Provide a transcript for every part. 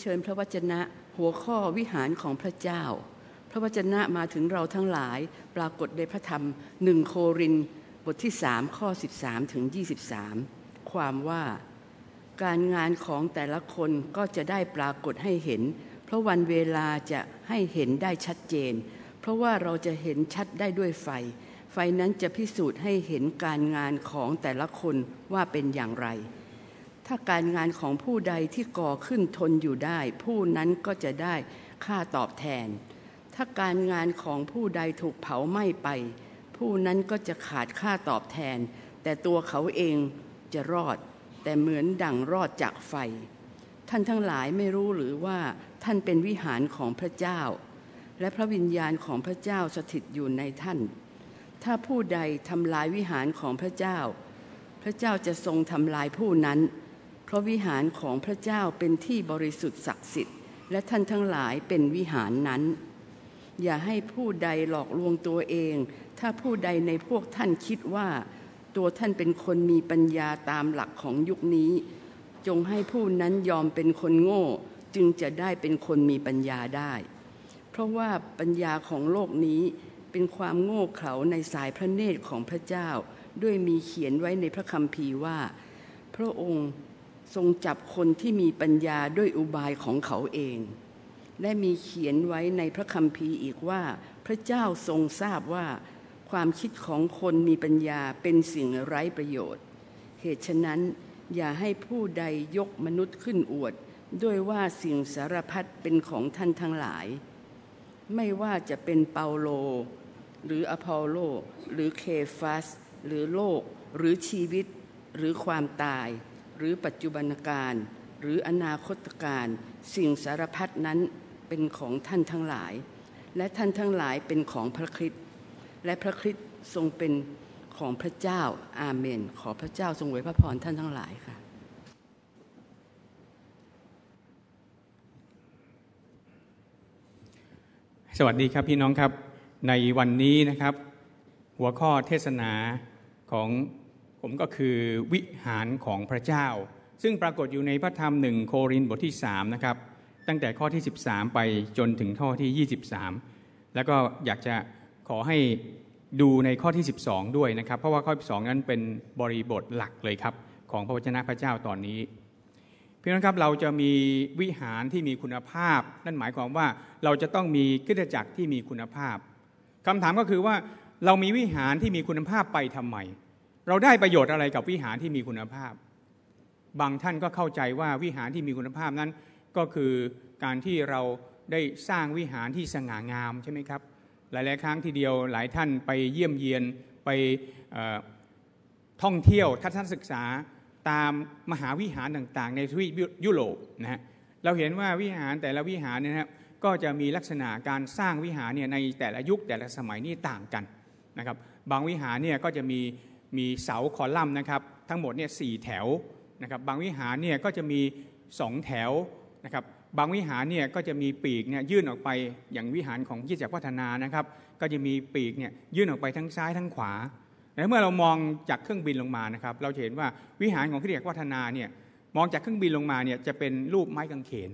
เชิญพระวจนะหัวข้อวิหารของพระเจ้า พระวจนะมาถึงเราทั้งหลายปรากฏในพระธรรมหนึ่งโครินบทที่สามข้อ 13 ถึง 23 ความว่าการงานของแต่ละคนก็จะได้ปรากฏให้เห็น เพราะวันเวลาจะให้เห็นได้ชัดเจน เพราะว่าเราจะเห็นชัดได้ด้วยไฟ ไฟนั้นจะพิสูจน์ให้เห็นการงานของแต่ละคนว่าเป็นอย่างไร ถ้าการงานของผู้ใดที่ก่อขึ้นทนอยู่ได้ ผู้นั้นก็จะได้ค่าตอบแทน ถ้าการงานของผู้ใดถูกเผาไหม้ไป ผู้นั้นก็จะขาดค่าตอบแทน แต่ตัวเขาเองจะรอด แต่เหมือนดั่งรอดจากไฟ ท่านทั้งหลายไม่รู้หรือว่าท่านเป็นวิหารของพระเจ้า และพระวิญญาณของพระเจ้าสถิตอยู่ในท่าน ถ้าผู้ใดทำลายวิหารของพระเจ้า พระเจ้าจะทรงทำลายผู้นั้น ราะวิหารของพระเจ้าเป็นที่บริสุทธิ์ศักดิ์สิทธิ์ และท่านทั้งหลายเป็นวิหารนั้น อย่าให้ผู้ใดหลอกลวงตัวเอง ถ้าผู้ใดในพวกท่านคิดว่า ตัวท่านเป็นคนมีปัญญาตามหลักของยุคนี้ จงให้ผู้นั้นยอมเป็นคนโง่ จึงจะได้เป็นคนมีปัญญาได้ เพราะว่าปัญญาของโลกนี้เป็นความโง่เขลาในสายพระเนตรของพระเจ้า ด้วยมีเขียนไว้ในพระคัมภีร์ว่า พระองค์ ทรงจับคนที่มีปัญญาด้วยอุบายของเขาเอง และมีเขียนไว้ในพระคัมภีร์อีกว่า พระเจ้าทรงทราบว่า ความคิดของคนมีปัญญาเป็นสิ่งไร้ประโยชน์ เหตุฉะนั้นอย่าให้ผู้ใดยกมนุษย์ขึ้นอวด ด้วยว่าสิ่งสารพัดเป็นของท่านทั้งหลาย ไม่ว่าจะเป็นเปาโล หรืออพอลโล หรือเคฟัส หรือโลก หรือชีวิต หรือความตาย หรือปัจจุบันการ หรืออนาคตการ สิ่งสารพัดนั้นเป็นของท่านทั้งหลาย และท่านทั้งหลายเป็นของพระคริสต์และพระคริสต์ทรงเป็นของพระเจ้าอาเมน ขอพระเจ้าทรงไว้พระพรท่านทั้งหลายค่ะ สวัสดีครับพี่น้องครับในวันนี้นะครับ หัวข้อเทศนาของ ผมก็คือวิหารของพระเจ้า ซึ่งปรากฏอยู่ในพระธรรมหนึ่งโครินธ์บทที่3นะครับตั้งแต่ข้อที่ 13 ไปจนถึงข้อที่ 23 แล้วก็อยากจะขอให้ดูในข้อที่ 12 ด้วยนะครับ เพราะว่าข้อ12นั้นเป็นบริบทหลักเลยครับ ของพระวจนะพระเจ้าตอนนี้พี่น้องครับเราจะมีวิหารที่มีคุณภาพ นั่นหมายความว่าเราจะต้องมีคริสตจักรที่มีคุณภาพคำถามก็คือว่าเรามีวิหารที่มีคุณภาพไปทำไม เราได้ประโยชน์อะไรกับวิหารที่มีคุณภาพ บางท่านก็เข้าใจว่าวิหารที่มีคุณภาพนั้น ก็คือการที่เราได้สร้างวิหารที่สง่างามใช่ไหมครับ หลาย ๆ ครั้งทีเดียวหลายท่านไปเยี่ยมเยียนไปท่องเที่ยวทัศนศึกษาตามมหาวิหารต่าง ๆ ในทวีปยุโรปนะฮะเราเห็นว่าวิหารแต่ละวิหารเนี่ยนะครับก็จะมีลักษณะการสร้างวิหารเนี่ยในแต่ละยุคแต่ละสมัยนี่ต่างกันนะครับ บางวิหารเนี่ยก็จะมี มีเสาคอลัมน์นะครับทั้งหมดเนี่ยสี่แถวนะครับบางวิหารเนี่ยก็จะมีสองแถวนะครับบางวิหารเนี่ยก็จะมีปีกเนี่ยยื่นออกไปอย่างวิหารของยิจักพัฒนานะครับก็จะมีปีกเนี่ยยื่นออกไปทั้งซ้ายทั้งขวาและเมื่อเรามองจากเครื่องบินลงมานะครับเราเห็นว่าวิหารของคริสตจักพัฒนาเนี่ยมองจากเครื่องบินลงมาเนี่ยจะเป็นรูปไม้กางเขน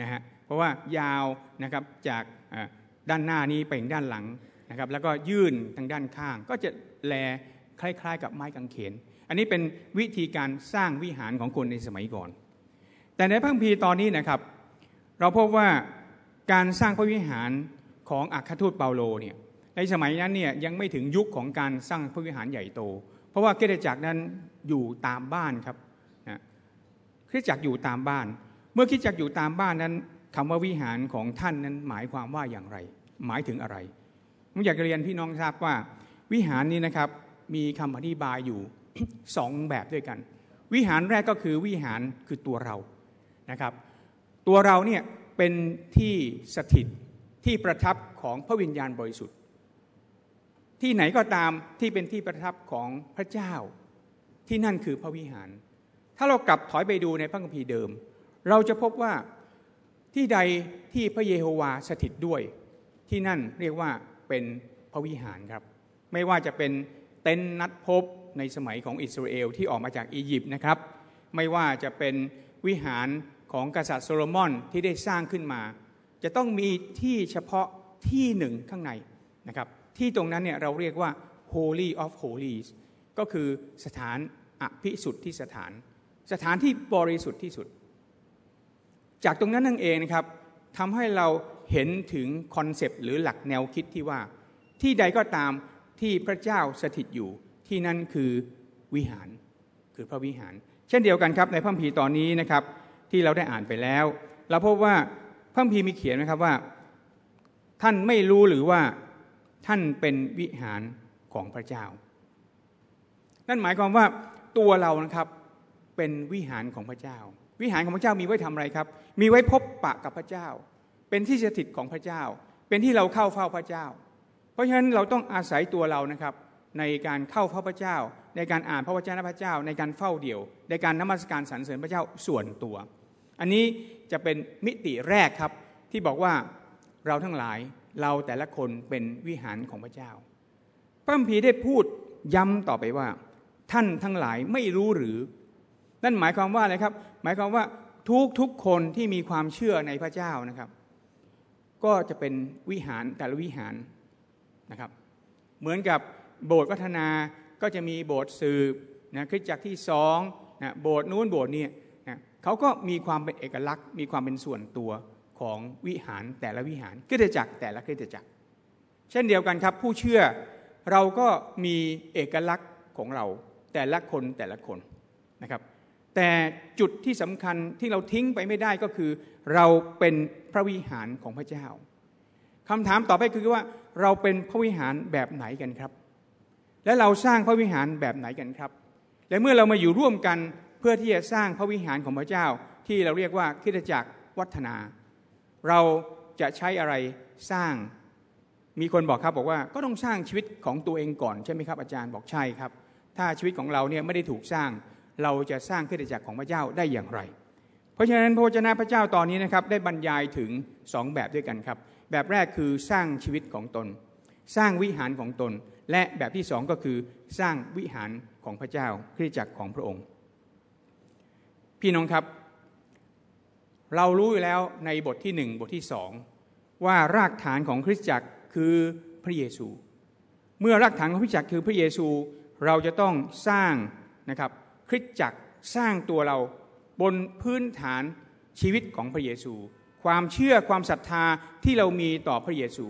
นะฮะเพราะว่ายาวนะครับจากด้านหน้านี้ไปถึงด้านหลังนะครับแล้วก็ยื่นทางด้านข้างก็จะแล คล้ายๆ กับไม้กางเขน อันนี้เป็นวิธีการสร้างวิหารของคนในสมัยก่อน แต่ในพระคัมภีร์ตอนนี้นะครับ เราพบว่าการสร้างพระวิหารของอัครทูตเปาโลเนี่ยในสมัยนั้นเนี่ยยังไม่ถึงยุคของการสร้างพระวิหารใหญ่โต เพราะว่าคริสตจักรนั้นอยู่ตามบ้านครับนะคริสตจักรอยู่ตามบ้าน เมื่อคริสตจักรอยู่ตามบ้านนั้นคำว่าวิหารของท่านนั้นหมายความว่าอย่างไร หมายถึงอะไรผมอยากเรียนพี่น้องทราบว่าวิหารนี้นะครับ มีคำอธิบายอยู่สองแบบด้วยกัน วิหารแรกก็คือวิหารคือตัวเรานะครับ ตัวเราเนี่ยเป็นที่สถิตที่ประทับของพระวิญญาณบริสุทธิ์ ที่ไหนก็ตามที่เป็นที่ประทับของพระเจ้า ที่นั่นคือพระวิหาร ถ้าเรากลับถอยไปดูในพระคัมภีร์เดิม เราจะพบว่าที่ใดที่พระเยโฮวาสถิตด้วย ที่นั่นเรียกว่าเป็นพระวิหารครับ ไม่ว่าจะเป็น เต็นท์นัดพบในสมัยของอิสราเอลที่ออกมาจากอียิปต์นะครับ ไม่ว่าจะเป็นวิหารของกษัตริย์โซโลมอนที่ได้สร้างขึ้นมา จะต้องมีที่เฉพาะที่หนึ่งข้างในนะครับ ที่ตรงนั้นเนี่ยเราเรียกว่า Holy of Holies ก็คือสถานอภิสุทธิสถาน สถานที่บริสุทธิ์ที่สุด จากตรงนั้นนั่นเองนะครับทำให้เราเห็นถึง concept หรือหลักแนวคิดที่ว่า ที่ใดก็ตาม ที่พระเจ้าสถิตอยู่ที่นั่นคือวิหารคือพระวิหาร เช่นเดียวกันครับในพระคัมภีร์ตอนนี้นะครับที่เราได้อ่านไปแล้ว เราพบว่าพระคัมภีร์มีเขียนนะครับว่า ท่านไม่รู้หรือว่าท่านเป็นวิหารของพระเจ้า นั่นหมายความว่าตัวเรานะครับเป็นวิหารของพระเจ้า วิหารของพระเจ้ามีไว้ทำอะไรครับ มีไว้พบปะกับพระเจ้า เป็นที่สถิตของพระเจ้า เป็นที่เราเข้าเฝ้าพระเจ้า เพราะฉะนั้นเราต้องอาศัยตัวเรานะครับในการเข้าพระพเจ้า ในการอ่านพระวจนะพระเจ้า ในการเฝ้าเดี่ยว ในการนมัสการสรรเสริญพระเจ้าส่วนตัว อันนี้จะเป็นมิติแรกครับที่บอกว่าเราทั้งหลายเราแต่ละคนเป็นวิหารของพระเจ้าพระมภีได้พูดย้ำต่อไปว่า ท่านทั้งหลายไม่รู้หรือ นั่นหมายความว่าอะไรครับ หมายความว่าทุกทุกคนที่มีความเชื่อในพระเจ้านะครับ ก็จะเป็นวิหารแต่ละวิหาร นะครับ เหมือนกับโบสถ์พัฒนาก็จะมีโบสถ์สืบนะคริสตจักที่สองนะโบสถ์นู้นโบสถ์นี้นะเขาก็มีความเป็นเอกลักษณ์ มีความเป็นส่วนตัวของวิหารแต่ละวิหารคริสตจักรแต่ละคริสตจักร เช่นเดียวกันครับผู้เชื่อเราก็มีเอกลักษณ์ของเราแต่ละคนแต่ละคนนะครับ แต่จุดที่สำคัญที่เราทิ้งไปไม่ได้ก็คือ เราเป็นพระวิหารของพระเจ้าคำถามต่อไปคือว่า เราเป็นพระวิหารแบบไหนกันครับ และเราสร้างพระวิหารแบบไหนกันครับ และเมื่อเรามาอยู่ร่วมกันเพื่อที่จะสร้างพระวิหารของพระเจ้า ที่เราเรียกว่าคริสตจักรวัฒนา เราจะใช้อะไรสร้าง มีคนบอกครับบอกว่าก็ต้องสร้างชีวิตของตัวเองก่อนใช่ไหมครับ อาจารย์บอกใช่ครับ ถ้าชีวิตของเราเนี่ยไม่ได้ถูกสร้าง เราจะสร้างคริสตจักรของพระเจ้าได้อย่างไร เพราะฉะนั้นพระวจนะพระเจ้าตอนนี้นะครับได้บรรยายถึงสองแบบด้วยกันครับ แบบแรกคือสร้างชีวิตของตน สร้างวิหารของตน และแบบที่สองก็คือสร้างวิหารของพระเจ้าคริสตจักรของพระองค์ พี่น้องครับ เรารู้อยู่แล้วในบทที่หนึ่งบทที่สองว่ารากฐานของคริสตจักรคือพระเยซู เมื่อรากฐานของพระจักรคือพระเยซูเราจะต้องสร้างนะครับคริสตจักรสร้างตัวเราบนพื้นฐานชีวิตของพระเยซู ความเชื่อความศรัทธาที่เรามีต่อพระเยซู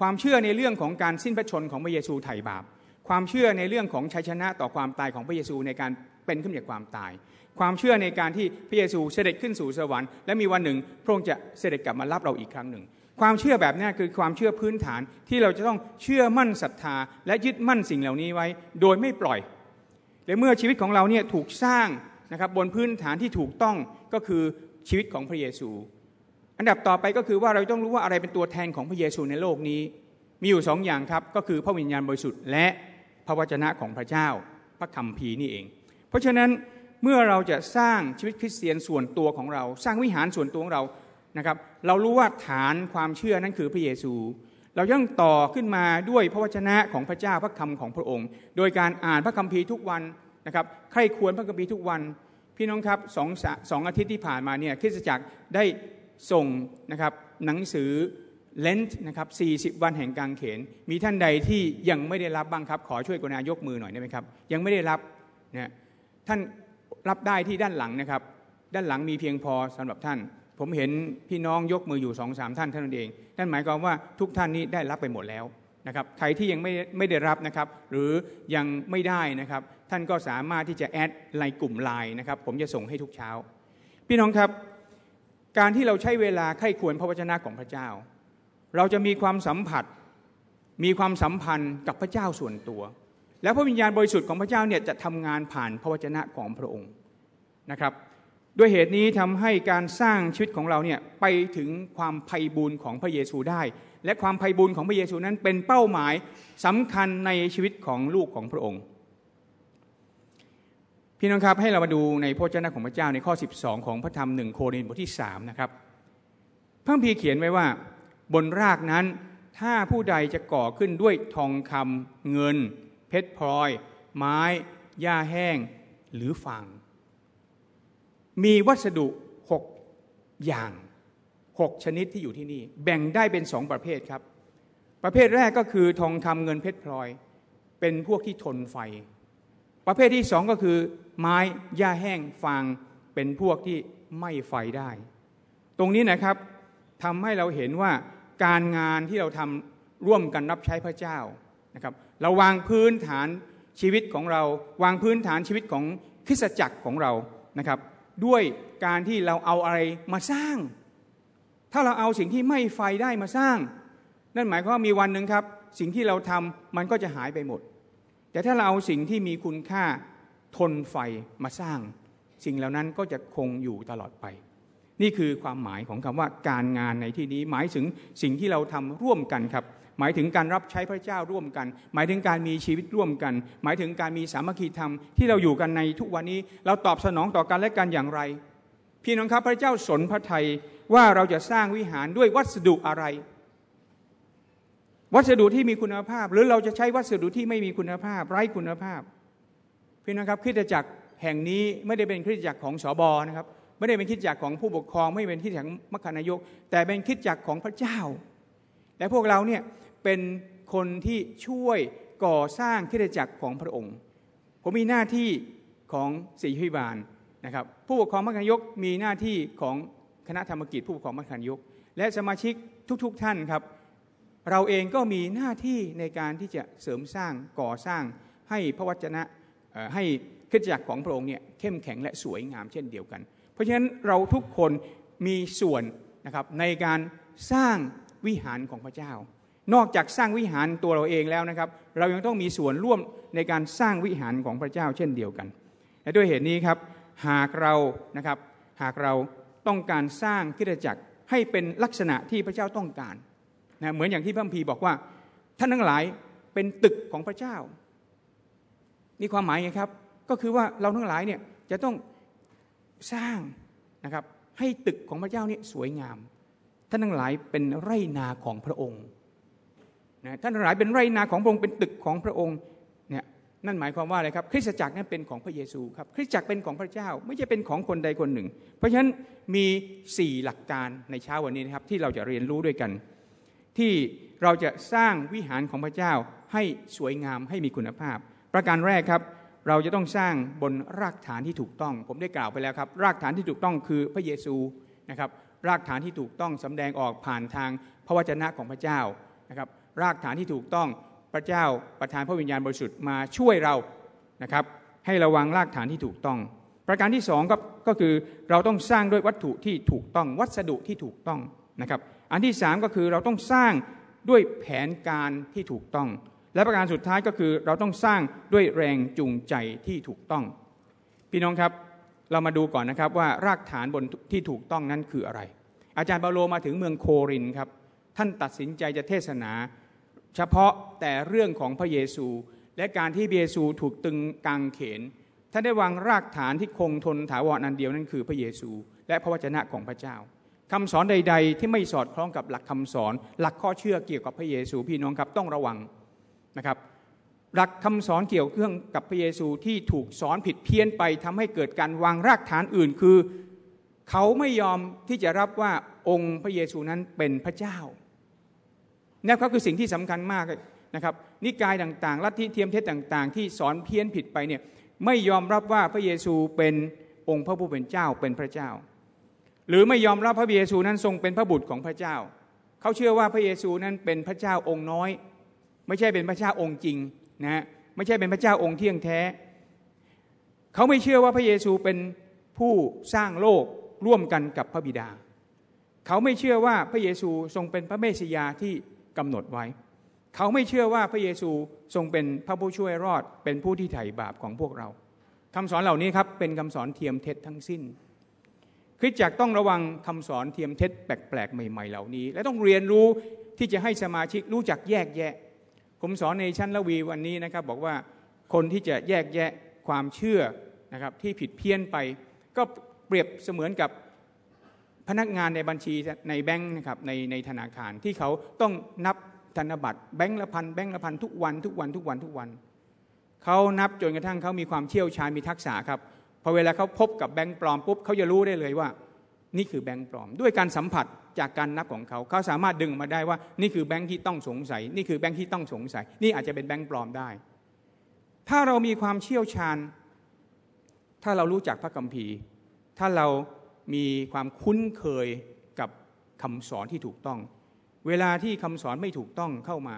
ความเชื่อในเรื่องของการสิ้นพระชนของพระเยซูไถ่บาป ความเชื่อในเรื่องของชัยชนะต่อความตายของพระเยซูในการเป็นขึ้นจากความตาย ความเชื่อในการที่พระเยซูเสด็จขึ้นสู่สวรรค์และมีวันหนึ่งพระองค์จะเสด็จกลับมารับเราอีกครั้งหนึ่ง ความเชื่อแบบนี้คือความเชื่อพื้นฐานที่เราจะต้องเชื่อมั่นศรัทธา และยึดมั่นสิ่งเหล่านี้ไว้ โดยไม่ปล่อยและเมื่อชีวิตของเราเนี่ยถูกสร้างนะครับบนพื้นฐานที่ถูกต้องก็คือชีวิตของพระเยซู อันดับต่อไปก็คือว่าเราต้องรู้ว่าอะไรเป็นตัวแทนของพระเยซูในโลกนี้ มีอยู่สองอย่างครับก็คือพระวิญญาณบริสุทธิ์และพระวจนะของพระเจ้า พระคัมภีร์นี่เอง เพราะฉะนั้นเมื่อเราจะสร้างชีวิตคริสเตียนส่วนตัวของเรา สร้างวิหารส่วนตัวของเรานะครับ เรารู้ว่าฐานความเชื่อนั้นคือพระเยซู เรายังต่อขึ้นมาด้วยพระวจนะของพระเจ้าพระคำของพระองค์ โดยการอ่านพระคัมภีร์ทุกวันนะครับใครควรพระคัมภีร์ทุกวัน พี่น้องครับสองสองอาทิตย์ที่ผ่านมาเนี่ยคริสตจักรได้ ส่งนะครับหนังสือเลนส์นะครับ40 วันแห่งกางเขน มีท่านใดที่ยังไม่ได้รับบ้างครับ ขอช่วยกรุณายกมือหน่อยได้ไหมครับ ยังไม่ได้รับนะท่านรับได้ที่ด้านหลังนะครับ ด้านหลังมีเพียงพอสำหรับท่าน ผมเห็นพี่น้องยกมืออยู่สองสามท่านเท่านั้นเองนั่นหมายความว่าทุกท่านนี้ได้รับไปหมดแล้วนะครับใครที่ยังไม่ไม่ได้รับนะครับ หรือยังไม่ได้นะครับ ท่านก็สามารถที่จะแอดไลน์กลุ่มไลน์นะครับ ผมจะส่งให้ทุกเช้า พี่น้องครับ การที่เราใช้เวลาไข้ควรพระวจนะของพระเจ้า เราจะมีความสัมผัส มีความสัมพันธ์กับพระเจ้าส่วนตัว แล้วพระวิญญาณบริสุทธิ์ของพระเจ้าเนี่ยจะทำงานผ่านพระวจนะของพระองค์นะครับ ด้วยเหตุนี้ทำให้การสร้างชีวิตของเราเนี่ยไปถึงความไพ่บูรณ์ของพระเยซูได้ และความไพ่บูรณ์ของพระเยซูนั้นเป็นเป้าหมายสำคัญในชีวิตของลูกของพระองค์ พี่น้องครับให้เรามาดูในพระเจ้าของพระเจ้าในข้อ 12 ของพระธรรมหนึ่งโครินธ์บทที่3นะครับพระพีเขียนไว้ว่าบนรากนั้น ถ้าผู้ใดจะก่อขึ้นด้วยทองคำเงิน เพชรพลอย ไม้หญ้าแห้งหรือฟางมีวัสดุหกอย่างหกชนิดที่อยู่ที่นี่ แบ่งได้เป็นสองประเภทครับ ประเภทแรกก็คือทองคำเงินเพชรพลอย เป็นพวกที่ทนไฟ ประเภทที่สองก็คือ ไม้หญ้าแห้งฟางเป็นพวกที่ไม่ไฟได้ ตรงนี้นะครับทำให้เราเห็นว่าการงานที่เราทำร่วมกันรับใช้พระเจ้านะครับเราวางพื้นฐานชีวิตของเรา วางพื้นฐานชีวิตของคริสตจักรของเรานะครับ ด้วยการที่เราเอาอะไรมาสร้าง ถ้าเราเอาสิ่งที่ไม่ไฟได้มาสร้าง นั่นหมายความว่ามีวันหนึ่งครับ สิ่งที่เราทำมันก็จะหายไปหมด แต่ถ้าเราเอาสิ่งที่มีคุณค่า ทนไฟมาสร้าง สิ่งเหล่านั้นก็จะคงอยู่ตลอดไป นี่คือความหมายของคำว่าการงานในที่นี้หมายถึงสิ่งที่เราทำร่วมกันครับ หมายถึงการรับใช้พระเจ้าร่วมกัน หมายถึงการมีชีวิตร่วมกัน หมายถึงการมีสามัคคีธรรมที่เราอยู่กันในทุกวันนี้เราตอบสนองต่อกันและกันอย่างไร พี่น้องครับพระเจ้าสนพระทัยว่าเราจะสร้างวิหารด้วยวัสดุอะไรวัสดุที่มีคุณภาพ หรือเราจะใช้วัสดุที่ไม่มีคุณภาพ ไร้คุณภาพ พี่น้องครับคริสตจักรแห่งนี้ไม่ได้เป็นคริสตจักรของสอบอนะครับไม่ได้เป็นคริสตจักรของผู้ปกครอง ไม่เป็นคริสตจักรมัคคานายก แต่เป็นคริสตจักรของพระเจ้า และพวกเราเนี่ยเป็นคนที่ช่วยก่อสร้างคิดจักรของพระองค์ ผมมีหน้าที่ของศรีพิบาลนะครับผู้ปกครองมัคคณยกมีหน้าที่ของคณะธรรมกิจผู้ปกครองมัคคณยก และสมาชิกทุกๆทท่านครับ เราเองก็มีหน้าที่ในการที่จะเสริมสร้างก่อสร้างให้พระวจนะ ให้คิดจักรของพระองค์เนี่ยเข้มแข็งและสวยงามเช่นเดียวกัน เพราะฉะนั้นเราทุกคนมีส่วนนะครับในการสร้างวิหารของพระเจ้า นอกจากสร้างวิหารตัวเราเองแล้วนะครับ เรายังต้องมีส่วนร่วมในการสร้างวิหารของพระเจ้าเช่นเดียวกันและด้วยเหตุนี้ครับหากเรานะครับหากเราต้องการสร้างคิดจักรให้เป็นลักษณะที่พระเจ้าต้องการนะเหมือนอย่างที่พระพีบอกว่าท่านทั้งหลายเป็นตึกของพระเจ้า มีความหมายไงครับ ก็คือว่าเราทั้งหลายเนี่ยจะต้องสร้างนะครับให้ตึกของพระเจ้าเนี่ยสวยงาม ท่านทั้งหลายเป็นไรนาของพระองค์นะท่านทั้งหลายเป็นไรนาของพระองค์เป็นตึกของพระองค์เนี่ยนั่นหมายความว่าอะไรครับ คริสตจักรนั้นเป็นของพระเยซูครับคริสตจักรเป็นของพระเจ้า ไม่ใช่เป็นของคนใดคนหนึ่ง เพราะฉะนั้นมีสี่หลักการในเช้าวันนี้นะครับที่เราจะเรียนรู้ด้วยกัน ที่เราจะสร้างวิหารของพระเจ้าให้สวยงามให้มีคุณภาพ ประการแรกครับเราจะต้องสร้างบนรากฐานที่ถูกต้อง ผมได้กล่าวไปแล้วครับ รากฐานที่ถูกต้องคือพระเยซูนะครับ รากฐานที่ถูกต้องสำแดงออกผ่านทางพระวจนะของพระเจ้านะครับ รากฐานที่ถูกต้องพระเจ้าประทานพระวิญญาณบริสุทธิ์มาช่วยเรานะครับ ให้ระวังรากฐานที่ถูกต้อง ประการที่สองก็ก็คือเราต้องสร้างด้วยวัตถุที่ถูกต้อง วัสดุที่ถูกต้องนะครับ อันที่สามก็คือเราต้องสร้างด้วยแผนการที่ถูกต้อง และประการสุดท้ายก็คือเราต้องสร้างด้วยแรงจูงใจที่ถูกต้อง พี่น้องครับเรามาดูก่อนนะครับว่ารากฐานบนที่ถูกต้องนั้นคืออะไร อาจารย์เปาโลมาถึงเมืองโครินครับ ท่านตัดสินใจจะเทศนา เฉพาะแต่เรื่องของพระเยซู และการที่พระเยซูถูกตึงกางเขนท่านได้วางรากฐานที่คงทนถาวรอันเดียวนั่นคือพระเยซู และพระวจนะของพระเจ้าคำสอนใด ๆ ที่ไม่สอดคล้องกับหลักคำสอน หลักข้อเชื่อเกี่ยวกับพระเยซูพี่น้องครับต้องระวัง นะครับหลักคำสอนเกี่ยวเรื่องกับพระเยซูที่ถูกสอนผิดเพี้ยนไปทำให้เกิดการวางรากฐานอื่น คือ เขาไม่ยอมที่จะรับว่าองค์พระเยซูนั้นเป็นพระเจ้านี่ก็คือสิ่งที่สำคัญมากนะครับ นิกายต่างๆ ลัทธิเทียมเทศต่าง ๆ ที่สอนเพี้ยนผิดไปเนี่ยไม่ยอมรับว่าพระเยซูเป็นองค์พระผู้เป็นเจ้าเป็นพระเจ้า หรือไม่ยอมรับพระเยซูนั้นทรงเป็นพระบุตรของพระเจ้า เขาเชื่อว่าพระเยซูนั้นเป็นพระเจ้าองค์น้อย ไม่ใช่เป็นพระเจ้าองค์จริงนะไม่ใช่เป็นพระเจ้าองค์เที่ยงแท้ เขาไม่เชื่อว่าพระเยซูเป็นผู้สร้างโลกร่วมกันกับพระบิดา เขาไม่เชื่อว่าพระเยซูทรงเป็นพระเมสสิยาที่กำหนดไว้ เขาไม่เชื่อว่าพระเยซูทรงเป็นพระผู้ช่วยรอด เป็นผู้ที่ไถ่บาปของพวกเราคำสอนเหล่านี้ครับเป็นคำสอนเทียมเท็จทั้งสิ้นคริสจักรต้องระวังคำสอนเทียมเท็จแปลกๆใหม่ ๆ เหล่านี้ และต้องเรียนรู้ที่จะให้สมาชิกรู้จักแยกแยะ ผมสอนในชั้นละวีวันนี้นะครับบอกว่าคนที่จะแยกแยะความเชื่อนะครับที่ผิดเพี้ยนไป ก็เปรียบเสมือนกับพนักงานในบัญชีในแบงค์นะครับในในธนาคารที่เขาต้องนับธนบัตรแบงค์ละพันแบงค์ละพันทุกวันทุกวันทุกวันทุกวันเขานับจนกระทั่งเขามีความเชี่ยวชาญมีทักษะครับพอเวลาเขาพบกับแบงค์ปลอมปุ๊บเขาจะรู้ได้เลยว่า นี่คือแบงค์ปลอม ด้วยการสัมผัส จากการนับของเขา เขาสามารถดึงมาได้ว่านี่คือแบงค์ที่ต้องสงสัย นี่คือแบงค์ที่ต้องสงสัย นี่อาจจะเป็นแบงค์ปลอมได้ ถ้าเรามีความเชี่ยวชาญ ถ้าเรารู้จักพระคัมภีร์ ถ้าเรามีความคุ้นเคยกับคำสอนที่ถูกต้อง เวลาที่คำสอนไม่ถูกต้องเข้ามา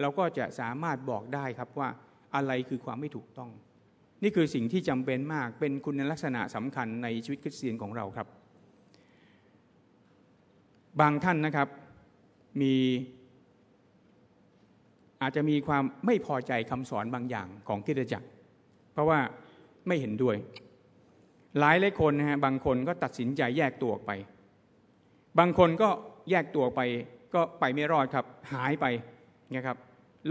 เราก็จะสามารถบอกได้ครับว่าอะไรคือความไม่ถูกต้อง นี่คือสิ่งที่จำเป็นมากเป็นคุณลักษณะสำคัญในชีวิตคริสเตียนของเราครับ บางท่านนะครับมีอาจจะมีความไม่พอใจคำสอนบางอย่างของคิดจักร เพราะว่าไม่เห็นด้วย หลายหลายคนนะฮะบางคนก็ตัดสินใจแยกตัวออกไป บางคนก็แยกตัวไปก็ไปไม่รอดครับ หายไปนะครับ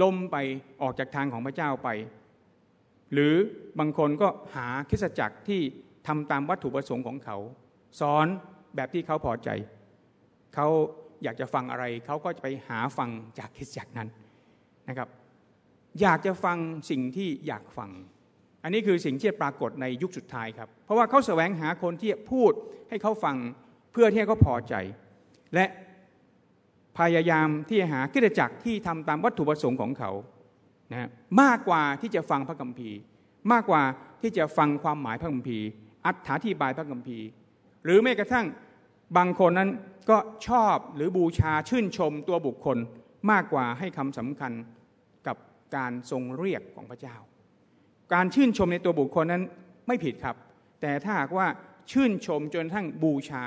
ล้มไปออกจากทางของพระเจ้าไป หรือบางคนก็หาคิสจักรที่ทำตามวัตถุประสงค์ของเขา สอนแบบที่เขาพอใจ เขาอยากจะฟังอะไรเขาก็จะไปหาฟังจากคริสจักนั้นนะครับ อยากจะฟังสิ่งที่อยากฟัง อันนี้คือสิ่งที่ปรากฏในยุคสุดท้ายครับ เพราะว่าเขาแสวงหาคนที่พูดให้เขาฟังเพื่อที่เขาพอใจ และพยายามที่จะหากิจจักรที่ทำตามวัตถุประสงค์ของเขานะมากกว่าที่จะฟังพระคัมภีร์ มากกว่าที่จะฟังความหมายพระคัมภีร์ อัถาธิบายพระคัมภีร์ หรือแม้กระทั่ง บางคนนั้นก็ชอบหรือบูชาชื่นชมตัวบุคคลมากกว่าให้คำสำคัญกับการทรงเรียกของพระเจ้า การชื่นชมในตัวบุคคลนั้นไม่ผิดครับ แต่ถ้าหากว่าชื่นชมจนทั้งบูชา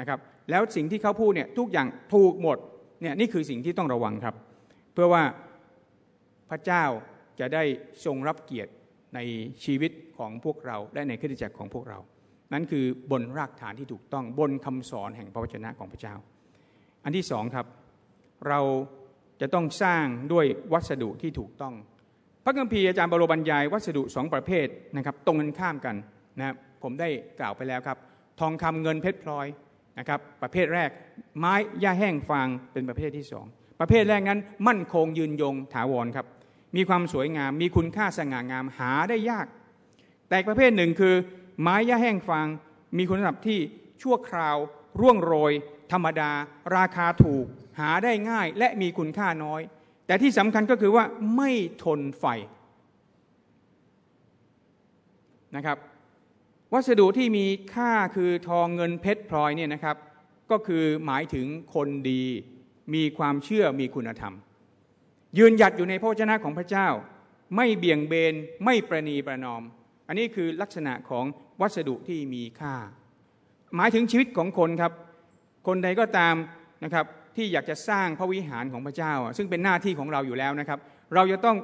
นะครับ แล้วสิ่งที่เขาพูดเนี่ยทุกอย่างถูกหมดเนี่ยนี่คือสิ่งที่ต้องระวังครับ เพื่อว่าพระเจ้าจะได้ทรงรับเกียรติในชีวิตของพวกเราและในคริสตจักรของพวกเรา นั่นคือบนรากฐานที่ถูกต้องบนคำสอนแห่งพระวจนะของพระเจ้า อันที่สองครับ เราจะต้องสร้างด้วยวัสดุที่ถูกต้อง พระคัมภีร์อาจารย์บรบรรยายวัสดุสองประเภทนะครับ ตรงกันข้ามกันนะครับผมได้กล่าวไปแล้วครับ ทองคำเงินเพชรพลอยนะครับ ประเภทแรก ไม้หญ้าแห้งฟางเป็นประเภทที่สองประเภทแรกนั้น มั่นคงยืนยงถาวรครับ มีความสวยงาม มีคุณค่าสง่างามหาได้ยาก แต่ประเภทหนึ่งคือ ไม้หญ้าแห้งฟางมีคุณภาพที่ชั่วคราว ร่วงโรย ธรรมดา ราคาถูก หาได้ง่ายและมีคุณค่าน้อย แต่ที่สำคัญก็คือว่าไม่ทนไฟนะครับ วัสดุที่มีค่าคือทองเงินเพชรพลอยเนี่ยนะครับ ก็คือหมายถึงคนดี มีความเชื่อมีคุณธรรม ยืนหยัดอยู่ในพระวจนะของพระเจ้า ไม่เบี่ยงเบนไม่ประนีประนอม อันนี้คือลักษณะของวัสดุที่มีค่า หมายถึงชีวิตของคนครับ คนใดก็ตามนะครับที่อยากจะสร้างพระวิหารของพระเจ้า ซึ่งเป็นหน้าที่ของเราอยู่แล้วนะครับ เราจะต้อง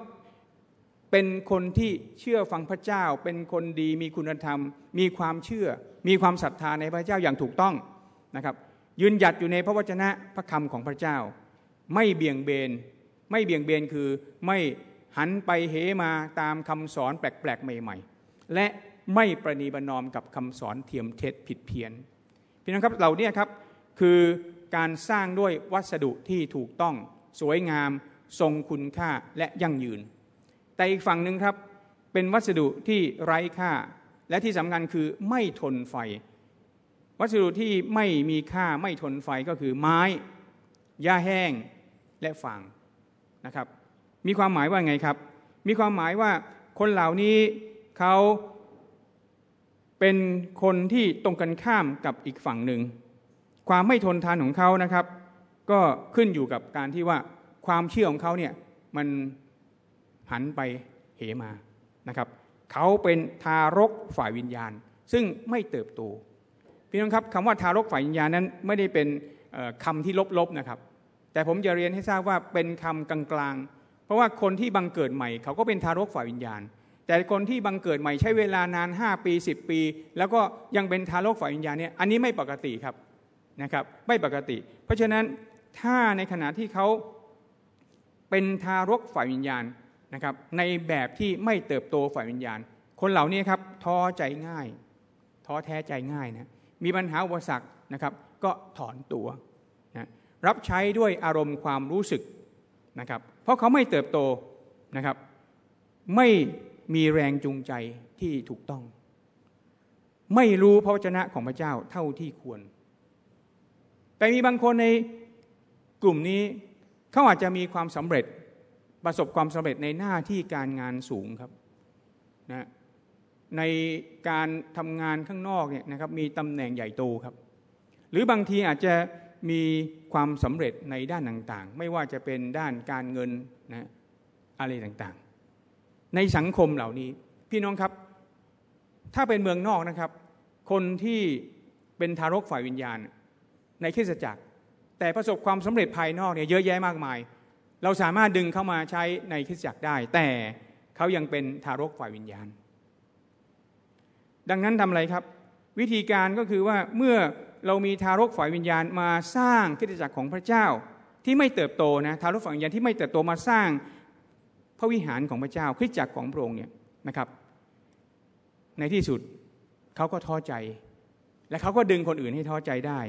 เป็นคนที่เชื่อฟังพระเจ้า เป็นคนดีมีคุณธรรม มีความเชื่อ มีความศรัทธาในพระเจ้าอย่างถูกต้องนะครับ ยืนหยัดอยู่ในพระวจนะพระคำของพระเจ้า ไม่เบี่ยงเบน ไม่เบี่ยงเบนคือไม่หันไปเหมาตามคำสอนแปลกๆใหม่ ๆ และไม่ประนีประนอมกับคำสอนเทียมเท็จผิดเพี้ยนพี่น้องครับเรานี่ยครับคือการสร้างด้วยวัสดุที่ถูกต้องสวยงาม ทรงคุณค่าและยั่งยืน แต่อีกฝั่งหนึ่งครับเป็นวัสดุที่ไร้ค่า และที่สำคัญคือไม่ทนไฟ วัสดุที่ไม่มีค่าไม่ทนไฟก็คือไม้หญ้าแห้งและฟางนะครับ มีความหมายว่าไงครับ มีความหมายว่าคนเหล่านี้ เขาเป็นคนที่ตรงกันข้ามกับอีกฝั่งหนึ่ง ความไม่ทนทานของเขานะครับ ก็ขึ้นอยู่กับการที่ว่าความเชื่อของเขาเนี่ยมันหันไปเหมานะครับเขาเป็นทารกฝ่ายวิญญาณ ซึ่งไม่เติบโตพี่น้องครับคำว่าทารกฝ่ายวิญญาณนั้นไม่ได้เป็นคำที่ลบๆนะครับ แต่ผมจะเรียนให้ทราบว่าเป็นคำกลางๆเพราะว่าคนที่บังเกิดใหม่ เขาก็เป็นทารกฝ่ายวิญญาณ แต่คนที่บังเกิดใหม่ใช้เวลานาน 5 ปี 10 ปี แล้วก็ยังเป็นทารกฝ่ายวิญญาณเนี่ยอันนี้ไม่ปกติครับนะครับไม่ปกติ เพราะฉะนั้นถ้าในขณะที่เขาเป็นทารกฝ่ายวิญญาณนะครับในแบบที่ไม่เติบโตฝ่ายวิญญาณ คนเหล่านี้ครับท้อใจง่าย ท้อแท้ใจง่ายนะมีปัญหาอุปสรรคนะครับ ก็ถอนตัวนะรับใช้ด้วยอารมณ์ความรู้สึกนะครับ เพราะเขาไม่เติบโตนะครับ ไม่ มีแรงจูงใจที่ถูกต้อง ไม่รู้พระวจนะของพระเจ้าเท่าที่ควร แต่มีบางคนในกลุ่มนี้เขาอาจจะมีความสำเร็จประสบความสำเร็จในหน้าที่การงานสูงครับนะในการทำงานข้างนอกเนี่ยนะครับมีตำแหน่งใหญ่โตครับ หรือบางทีอาจจะมีความสำเร็จในด้านต่างๆ ไม่ว่าจะเป็นด้านการเงินนะอะไรต่างๆ ในสังคมเหล่านี้ พี่น้องครับ ถ้าเป็นเมืองนอกนะครับ คนที่เป็นทารกฝ่ายวิญญาณ ในคริสตจักร แต่ประสบความสำเร็จภายนอกเนี่ยเยอะแยะมากมาย เราสามารถดึงเข้ามาใช้ในคริสตจักรได้ แต่เขายังเป็นทารกฝ่ายวิญญาณ ดังนั้นทำอะไรครับ วิธีการก็คือว่าเมื่อเรามีทารกฝ่ายวิญญาณมาสร้างคริสตจักรของพระเจ้าที่ไม่เติบโตนะทารกฝ่ายวิญญาณที่ไม่เติบโตมาสร้าง พระวิหารของพระเจ้าคริสตจักรของพระองค์เนี่ยนะครับ ในที่สุดเขาก็ท้อใจ และเขาก็ดึงคนอื่นให้ท้อใจได้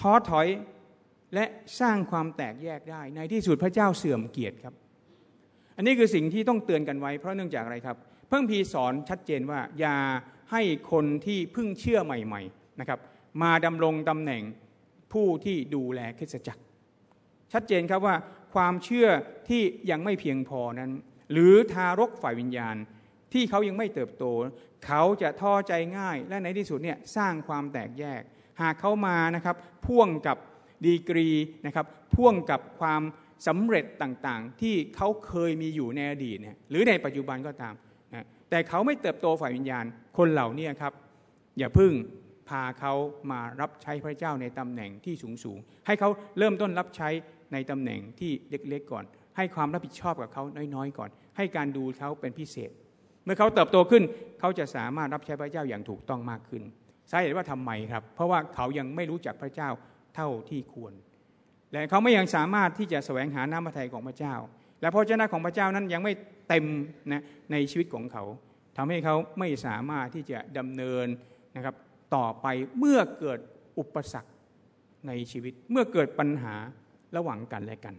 ท้อถอยและสร้างความแตกแยกได้ ในที่สุดพระเจ้าเสื่อมเกียรติครับ อันนี้คือสิ่งที่ต้องเตือนกันไว้เพราะเนื่องจากอะไรครับ เพิ่งพีสอนชัดเจนว่าอย่าให้คนที่เพิ่งเชื่อใหม่ๆนะครับ มาดำรงตำแหน่งผู้ที่ดูแลคริสตจักร ชัดเจนครับว่า ความเชื่อที่ยังไม่เพียงพอนั้น หรือทารกฝ่ายวิญญาณที่เขายังไม่เติบโต เขาจะท้อใจง่าย และในที่สุดเนี่ยสร้างความแตกแยก หากเขามานะครับพ่วงกับดีกรีนะครับพ่วงกับความสำเร็จต่างๆ ที่เขาเคยมีอยู่ในอดีตเนี่ยหรือในปัจจุบันก็ตามนะแต่เขาไม่เติบโตฝ่ายวิญญาณคนเหล่านี้ครับ อย่าพึ่งพาเขามารับใช้พระเจ้าในตำแหน่งที่สูงๆให้เขาเริ่มต้นรับใช้ ในตำแหน่งที่เล็กๆก่อน ให้ความรับผิดชอบกับเขาน้อยๆก่อน ให้การดูเขาเป็นพิเศษ เมื่อเขาเติบโตขึ้นเขาจะสามารถรับใช้พระเจ้าอย่างถูกต้องมากขึ้นสาเหตุว่าทำไมครับ เพราะว่าเขายังไม่รู้จักพระเจ้าเท่าที่ควร และเขาไม่ยังสามารถที่จะแสวงหาน้ำพระทัยของพระเจ้า และพระเจ้าของพระเจ้านั้นยังไม่เต็มนะในชีวิตของเขาทำให้เขาไม่สามารถที่จะดำเนินนะครับต่อไปเมื่อเกิดอุปสรรคในชีวิต เมื่อเกิดปัญหา ระหว่างกันและกัน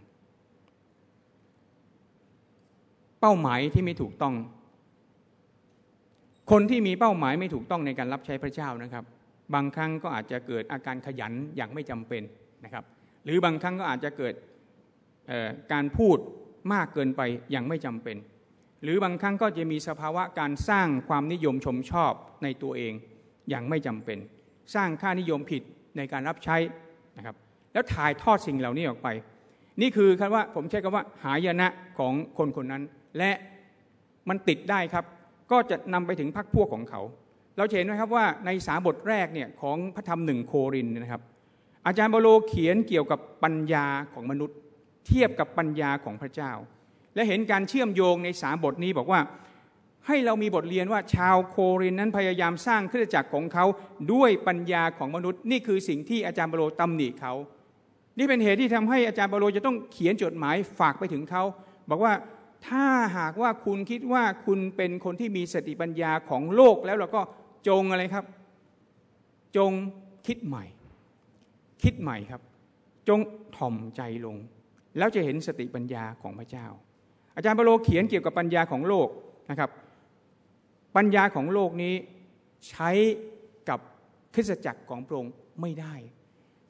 เป้าหมายที่ไม่ถูกต้อง คนที่มีเป้าหมายไม่ถูกต้องในการรับใช้พระเจ้านะครับ บางครั้งก็อาจจะเกิดอาการขยันอย่างไม่จำเป็นนะครับ หรือบางครั้งก็อาจจะเกิดการพูดมากเกินไปอย่างไม่จำเป็น หรือบางครั้งก็จะมีสภาวะการสร้างความนิยมชมชอบในตัวเองอย่างไม่จำเป็น สร้างค่านิยมผิดในการรับใช้นะครับ แล้วถ่ายทอดสิ่งเหล่านี้ออกไป นี่คือคำว่าผมใช้คำว่าหายนะของคนคนนั้น และมันติดได้ครับ ก็จะนำไปถึงพักพวกของเขา เราเห็นไหมครับว่าในสาบทแรกเนี่ยของพระธรรมหนึ่งโครินนะครับ อาจารย์บาโลเขียนเกี่ยวกับปัญญาของมนุษย์ เทียบกับปัญญาของพระเจ้า และเห็นการเชื่อมโยงในสาบทนี้บอกว่าให้เรามีบทเรียนว่าชาวโครินนั้นพยายามสร้างคริสตจักรของเขาด้วยปัญญาของมนุษย์ นี่คือสิ่งที่อาจารย์บาโลตำหนิเขา นี่เป็นเหตุที่ทำให้อาจารย์บาโลจะต้องเขียนจดหมายฝากไปถึงเขา บอกว่าถ้าหากว่าคุณคิดว่าคุณเป็นคนที่มีสติปัญญาของโลกแล้วเราก็จงอะไรครับ จงคิดใหม่ คิดใหม่ครับ จงถ่อมใจลง แล้วจะเห็นสติปัญญาของพระเจ้า อาจารย์บาโลเขียนเกี่ยวกับปัญญาของโลกนะครับ ปัญญาของโลกนี้ใช้กับคริสตจักรของพระองค์ไม่ได้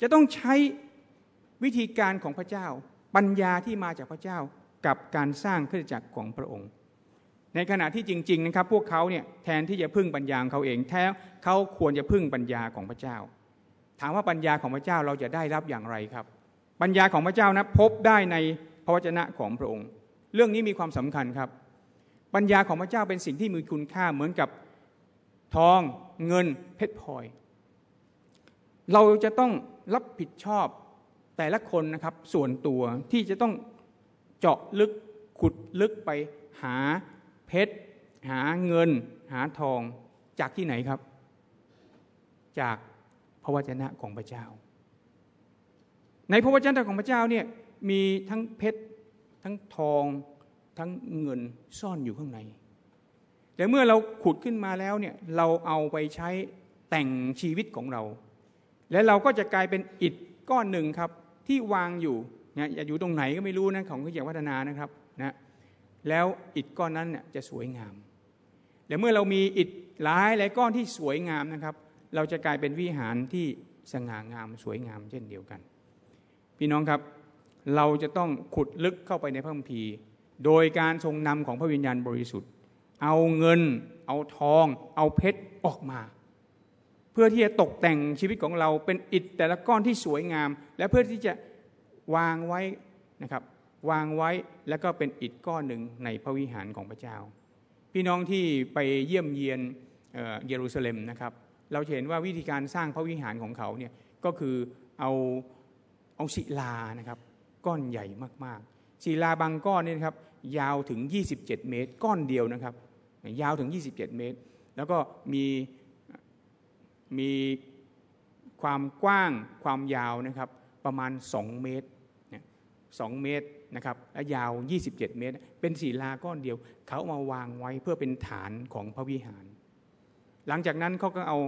จะต้องใช้ วิธีการของพระเจ้า ปัญญาที่มาจากพระเจ้ากับการสร้างคริสตจักรของพระองค์ ในขณะที่จริง ๆ นะครับ พวกเขาเนี่ยแทนที่จะพึ่งปัญญาของเขาเองแท้เขาควรจะพึ่งปัญญาของพระเจ้า ถามว่าปัญญาของพระเจ้าเราจะได้รับอย่างไรครับ ปัญญาของพระเจ้านะพบได้ในพระวจนะของพระองค์ เรื่องนี้มีความสำคัญครับ ปัญญาของพระเจ้าเป็นสิ่งที่มีคุณค่าเหมือนกับทองเงินเพชรพลอย เราจะต้องรับผิดชอบ แต่ละคนนะครับส่วนตัวที่จะต้องเจาะลึกขุดลึกไปหาเพชร หาเงิน หาทองจากที่ไหนครับ จากพระวจนะของพระเจ้า ในพระวจนะของพระเจ้าเนี่ยมีทั้งเพชร ทั้งทองทั้งเงินซ่อนอยู่ข้างใน แต่เมื่อเราขุดขึ้นมาแล้วเนี่ยเราเอาไปใช้แต่งชีวิตของเรา และเราก็จะกลายเป็นอิฐก้อนหนึ่งครับ ที่วางอยู่นะอยู่ตรงไหนก็ไม่รู้นะของขียวัฒนานะครับนะแล้วอิฐก้อนนั้นเนี่ยจะสวยงาม และเมื่อเรามีอิฐหลายหลายก้อนที่สวยงามนะครับ เราจะกลายเป็นวิหารที่สง่างามสวยงามเช่นเดียวกัน พี่น้องครับเราจะต้องขุดลึกเข้าไปในพระคัมภีร์ โดยการทรงนำของพระวิญญาณบริสุทธิ์ เอาเงิน เอาทอง เอาเพชรออกมา เพื่อที่จะตกแต่งชีวิตของเราเป็นอิฐแต่ละก้อนที่สวยงาม และเพื่อที่จะวางไว้นะครับวางไว้แล้วก็เป็นอิฐก้อนหนึ่งในพระวิหารของพระเจ้า พี่น้องที่ไปเยี่ยมเยียนเยรูซาเล็มนะครับเราเห็นว่าวิธีการสร้างพระวิหารของเขาเนี่ยก็คือเอาเอาศิลานะครับก้อนใหญ่มากๆศิลาบางก้อนนี่นะครับยาวถึง 27 เมตร ก้อนเดียวนะครับยาวถึง 27 เมตร แล้วก็มี มีความกว้างความยาวนะครับประมาณ 2 เมตรสองเมตรนะครับและยาว 27 เมตร เป็นศิลาก้อนเดียว เขามาวางไว้เพื่อเป็นฐานของพระวิหาร หลังจากนั้นเขาก็เอา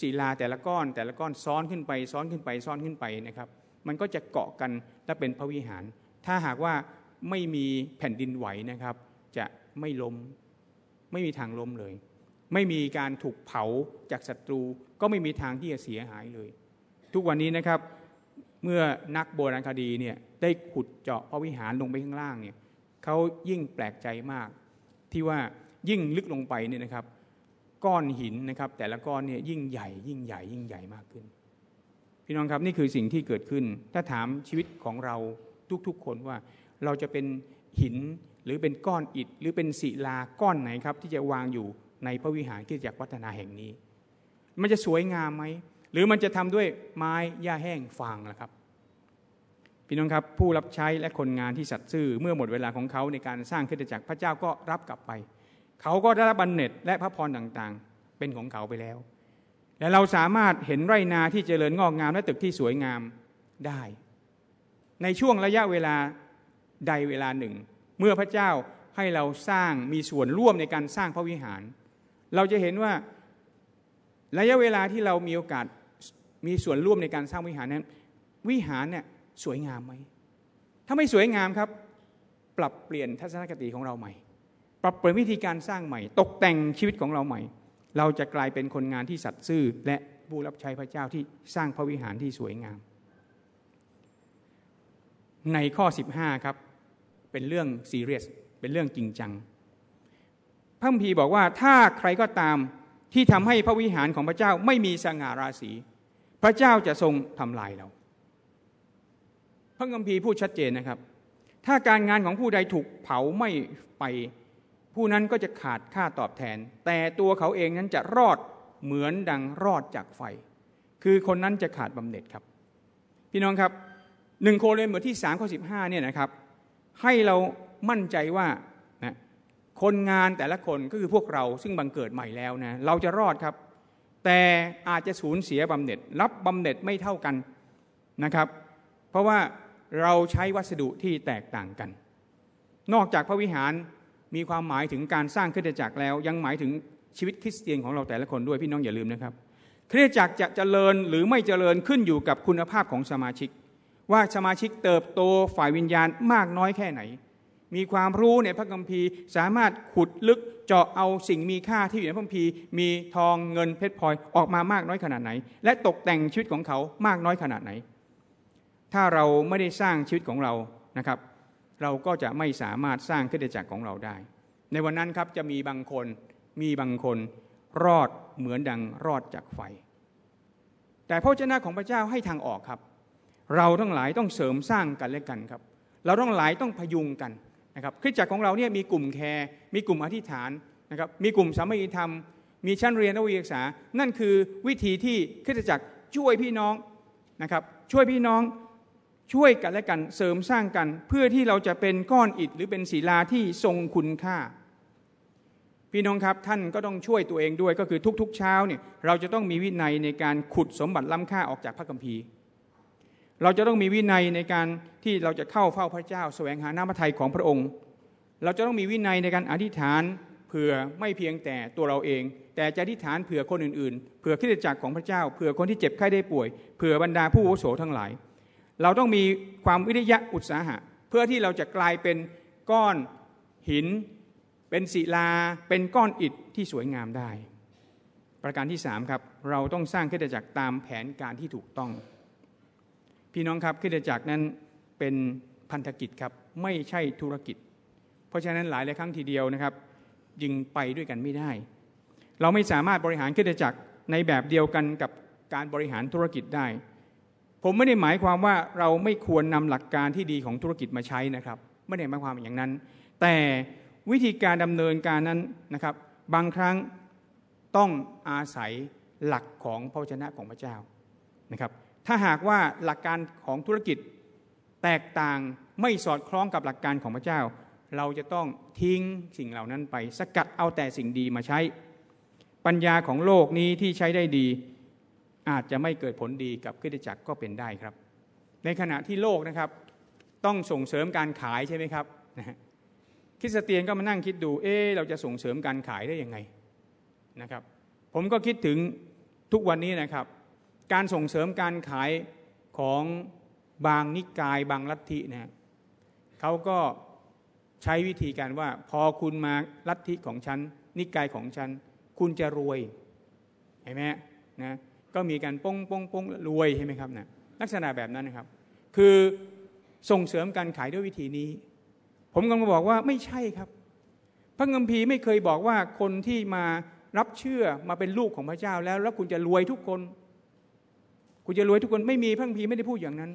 ศิลาแต่ละก้อน แต่ละก้อนซ้อนขึ้นไป ซ้อนขึ้นไปซ้อนขึ้นไปนะครับ มันก็จะเกาะกันและเป็นพระวิหาร ถ้าหากว่าไม่มีแผ่นดินไหวนะครับ จะไม่ล้มไม่มีทางล้มเลย ไม่มีการถูกเผาจากศัตรู ก็ไม่มีทางที่จะเสียหายเลย ทุกวันนี้นะครับเมื่อนักโบราณคดีเนี่ยได้ขุดเจาะพระวิหารลงไปข้างล่างเนี่ยเขายิ่งแปลกใจมาก ที่ว่ายิ่งลึกลงไปเนี่ยนะครับ ก้อนหินนะครับแต่ละก้อนเนี่ยยิ่งใหญ่ ยิ่งใหญ่ ยิ่งใหญ่มากขึ้น พี่น้องครับนี่คือสิ่งที่เกิดขึ้น ถ้าถามชีวิตของเราทุกๆคนว่าเราจะเป็นหินหรือเป็นก้อนอิฐหรือเป็นศิลาก้อนไหนครับที่จะวางอยู่ในพระวิหารที่จากวัฒนาแห่งนี้ มันจะสวยงามไหม หรือมันจะทำด้วยไม้หญ้าแห้งฟางล่ะครับ พี่น้องครับผู้รับใช้และคนงานที่สัตย์ซื่อเมื่อหมดเวลาของเขาในการสร้างขึ้นจากพระเจ้าก็รับกลับไป เขาก็ได้รับบันเน็ตและพระพรต่างๆ เป็นของเขาไปแล้ว และเราสามารถเห็นไรนาที่เจริญงอกงามและตึกที่สวยงามได้ ในช่วงระยะเวลาใดเวลาหนึ่ง เมื่อพระเจ้าให้เราสร้างมีส่วนร่วมในการสร้างพระวิหาร เราจะเห็นว่า ระยะเวลาที่เรามีโอกาสมีส่วนร่วมในการสร้างวิหารนั้น วิหารเนี่ยสวยงามไหมถ้าไม่สวยงามครับ ปรับเปลี่ยนทัศนคติของเราใหม่ ปรับเปลี่ยนวิธีการสร้างใหม่ ตกแต่งชีวิตของเราใหม่ เราจะกลายเป็นคนงานที่สัตย์ซื่อ และผู้รับใช้พระเจ้าที่สร้างพระวิหารที่สวยงาม ในข้อ 15 ครับ เป็นเรื่องซีเรียสเป็นเรื่องจริงจังพระพีบอกว่าถ้าใครก็ตาม ที่ทำให้พระวิหารของพระเจ้าไม่มีสง่าราศี พระเจ้าจะทรงทำลายเรา พระคัมภีร์พูดชัดเจนนะครับ ถ้าการงานของผู้ใดถูกเผาไม่ไป ผู้นั้นก็จะขาดค่าตอบแทน แต่ตัวเขาเองนั้นจะรอดเหมือนดังรอดจากไฟ คือคนนั้นจะขาดบำเหน็จครับ พี่น้องครับหนึ่งโคเรนบทที่สามข้อสิบห้าเนี่ยนะครับ ให้เรามั่นใจว่า คนงานแต่ละคนก็คือพวกเราซึ่งบังเกิดใหม่แล้วนะเราจะรอดครับ แต่อาจจะสูญเสียบำเหน็จ รับบำเหน็จไม่เท่ากันนะครับ เพราะว่าเราใช้วัสดุที่แตกต่างกัน นอกจากพระวิหารมีความหมายถึงการสร้างคริสตจักรแล้ว ยังหมายถึงชีวิตคริสเตียนของเราแต่ละคนด้วยพี่น้องอย่าลืมนะครับคริสตจักรจะเจริญหรือไม่เจริญขึ้นอยู่กับคุณภาพของสมาชิก ว่าสมาชิกเติบโตฝ่ายวิญญาณมากน้อยแค่ไหน มีความรู้ในพระคัมภีร์ สามารถขุดลึกเจาะเอาสิ่งมีค่าที่อยู่ในพระคัมภีร์ มีทองเงินเพชรพลอยออกมามากน้อยขนาดไหน และตกแต่งชีวิตของเขามากน้อยขนาดไหน ถ้าเราไม่ได้สร้างชีวิตของเรานะครับ เราก็จะไม่สามารถสร้างคริสตจักรของเราได้ ในวันนั้นครับจะมีบางคนมีบางคนรอดเหมือนดังรอดจากไฟ แต่พระเจ้าของพระเจ้าให้ทางออกครับ เราทั้งหลายต้องเสริมสร้างกันและกันครับ เราต้งหลายต้องพยุงกัน นะครับคริสตจักรของเราเนี่ยมีกลุ่มแคร์มีกลุ่มอธิษฐานนะครับมีกลุ่มสามัคคีธรรม มีชั้นเรียนและวิทยาศาสตร์นั่นคือวิธีที่คริสตจักรช่วยพี่น้องนะครับช่วยพี่น้องช่วยกันและกันเสริมสร้างกัน เพื่อที่เราจะเป็นก้อนอิฐหรือเป็นศิลาที่ทรงคุณค่า พี่น้องครับท่านก็ต้องช่วยตัวเองด้วยก็คือทุกๆเช้าเนี่ยเราจะต้องมีวินัยในการขุดสมบัติล้ำค่าออกจากพระคัมภีร์ เราจะต้องมีวินัยในการที่เราจะเข้าเฝ้าพระเจ้า แสวงหาน้ำพระทัยของพระองค์ เราจะต้องมีวินัยในการอธิษฐานเผื่อไม่เพียงแต่ตัวเราเอง แต่จะอธิษฐานเผื่อคนอื่นๆเผื่อคริสตจักรของพระเจ้าเผื่อคนที่เจ็บไข้ได้ป่วยเผื่อบรรดาผู้โอโสทั้งหลาย เราต้องมีความวิทยะอุตสาหะ เพื่อที่เราจะกลายเป็นก้อนหิน เป็นศิลา เป็นก้อนอิฐที่สวยงามได้ ประการที่สามครับเราต้องสร้างคริสตจักรตามแผนการที่ถูกต้อง พี่น้องครับคริสตจักรนั้นเป็นพันธกิจครับไม่ใช่ธุรกิจ เพราะฉะนั้นหลายหลายครั้งทีเดียวนะครับยิงไปด้วยกันไม่ได้ เราไม่สามารถบริหารคริสตจักรในแบบเดียวกันกับการบริหารธุรกิจได้ ผมไม่ได้หมายความว่าเราไม่ควรนำหลักการที่ดีของธุรกิจมาใช้นะครับ ไม่ได้หมายความอย่างนั้น แต่วิธีการดำเนินการนั้นนะครับ บางครั้งต้องอาศัยหลักของพระวจนะของพระเจ้านะครับ ถ้าหากว่าหลักการของธุรกิจแตกต่างไม่สอดคล้องกับหลักการของพระเจ้า เราจะต้องทิ้งสิ่งเหล่านั้นไป สกัดเอาแต่สิ่งดีมาใช้ ปัญญาของโลกนี้ที่ใช้ได้ดี อาจจะไม่เกิดผลดีกับคริสตจักรก็เป็นได้ครับ ในขณะที่โลกนะครับ ต้องส่งเสริมการขายใช่ไหมครับคริสเตียนก็มานั่งคิดดู เอ๊เราจะส่งเสริมการขายได้ยังไงนะครับ ผมก็คิดถึงทุกวันนี้นะครับ การส่งเสริมการขายของบางนิกายบางลัทธินะเขาก็ใช้วิธีการว่า พอคุณมาลัทธิของฉัน นิกายของฉัน คุณจะรวยเห็นไหมนะก็มีการป้องป้องป้องรวยใช่ไหมครับนะลักษณะแบบนั้นนะครับ คือส่งเสริมการขายด้วยวิธีนี้ ผมกำลังบอกว่าไม่ใช่ครับ พระงัมพีไม่เคยบอกว่าคนที่มารับเชื่อมาเป็นลูกของพระเจ้าแล้ว แล้วคุณจะรวยทุกคน คุณจะรวยทุกคนไม่มีพระคัมภีร์ไม่ได้พูดอย่างนั้น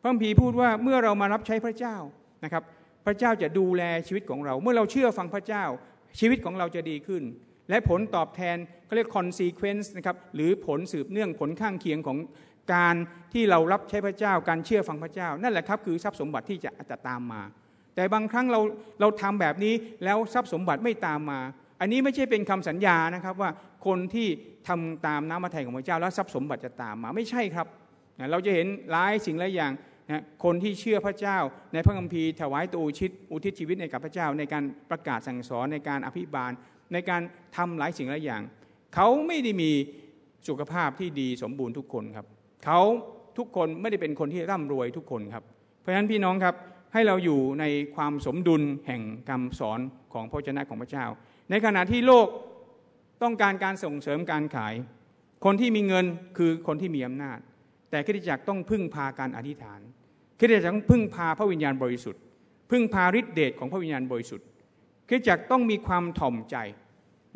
พระคัมภีร์พูดว่าเมื่อเรามารับใช้พระเจ้านะครับ พระเจ้าจะดูแลชีวิตของเรา เมื่อเราเชื่อฟังพระเจ้า ชีวิตของเราจะดีขึ้น และผลตอบแทนเขาเรียก consequence นะครับหรือผลสืบเนื่องผลข้างเคียงของการที่เรารับใช้พระเจ้า การเชื่อฟังพระเจ้า นั่นแหละครับคือทรัพย์สมบัติที่จะจะตามมา แต่บางครั้งเราเราทำแบบนี้แล้วทรัพย์สมบัติไม่ตามมา อันนี้ไม่ใช่เป็นคำสัญญานะครับว่า คนที่ทำตามน้ำมาไทยของพระเจ้าแล้วทรัพย์สมบัติจะตามมาไม่ใช่ครับเราจะเห็นหลายสิ่งหลายอย่างนะคนที่เชื่อพระเจ้า ในพระคัมภีร์ถวายตัวอุทิศอุทิศชีวิตในกับพระเจ้า ในการประกาศสั่งสอนในการอภิบาล ในการทำหลายสิ่งหลายอย่าง เขาไม่ได้มีสุขภาพที่ดีสมบูรณ์ทุกคนครับ เขาทุกคนไม่ได้เป็นคนที่ร่ำรวยทุกคนครับ เพราะฉะนั้นพี่น้องครับให้เราอยู่ในความสมดุลแห่งคำสอนของพระเจ้าของพระเจ้า ในขณะที่โลก ต้องการการส่งเสริมการขาย คนที่มีเงินคือคนที่มีอำนาจ แต่คริสตจักรต้องพึ่งพาการอธิษฐานคริสตจักรต้องพึ่งพาพระวิญญาณบริสุทธิ์ พึ่งพาฤทธิเดชของพระวิญญาณบริสุทธิ์คริสตจักรต้องมีความถ่อมใจ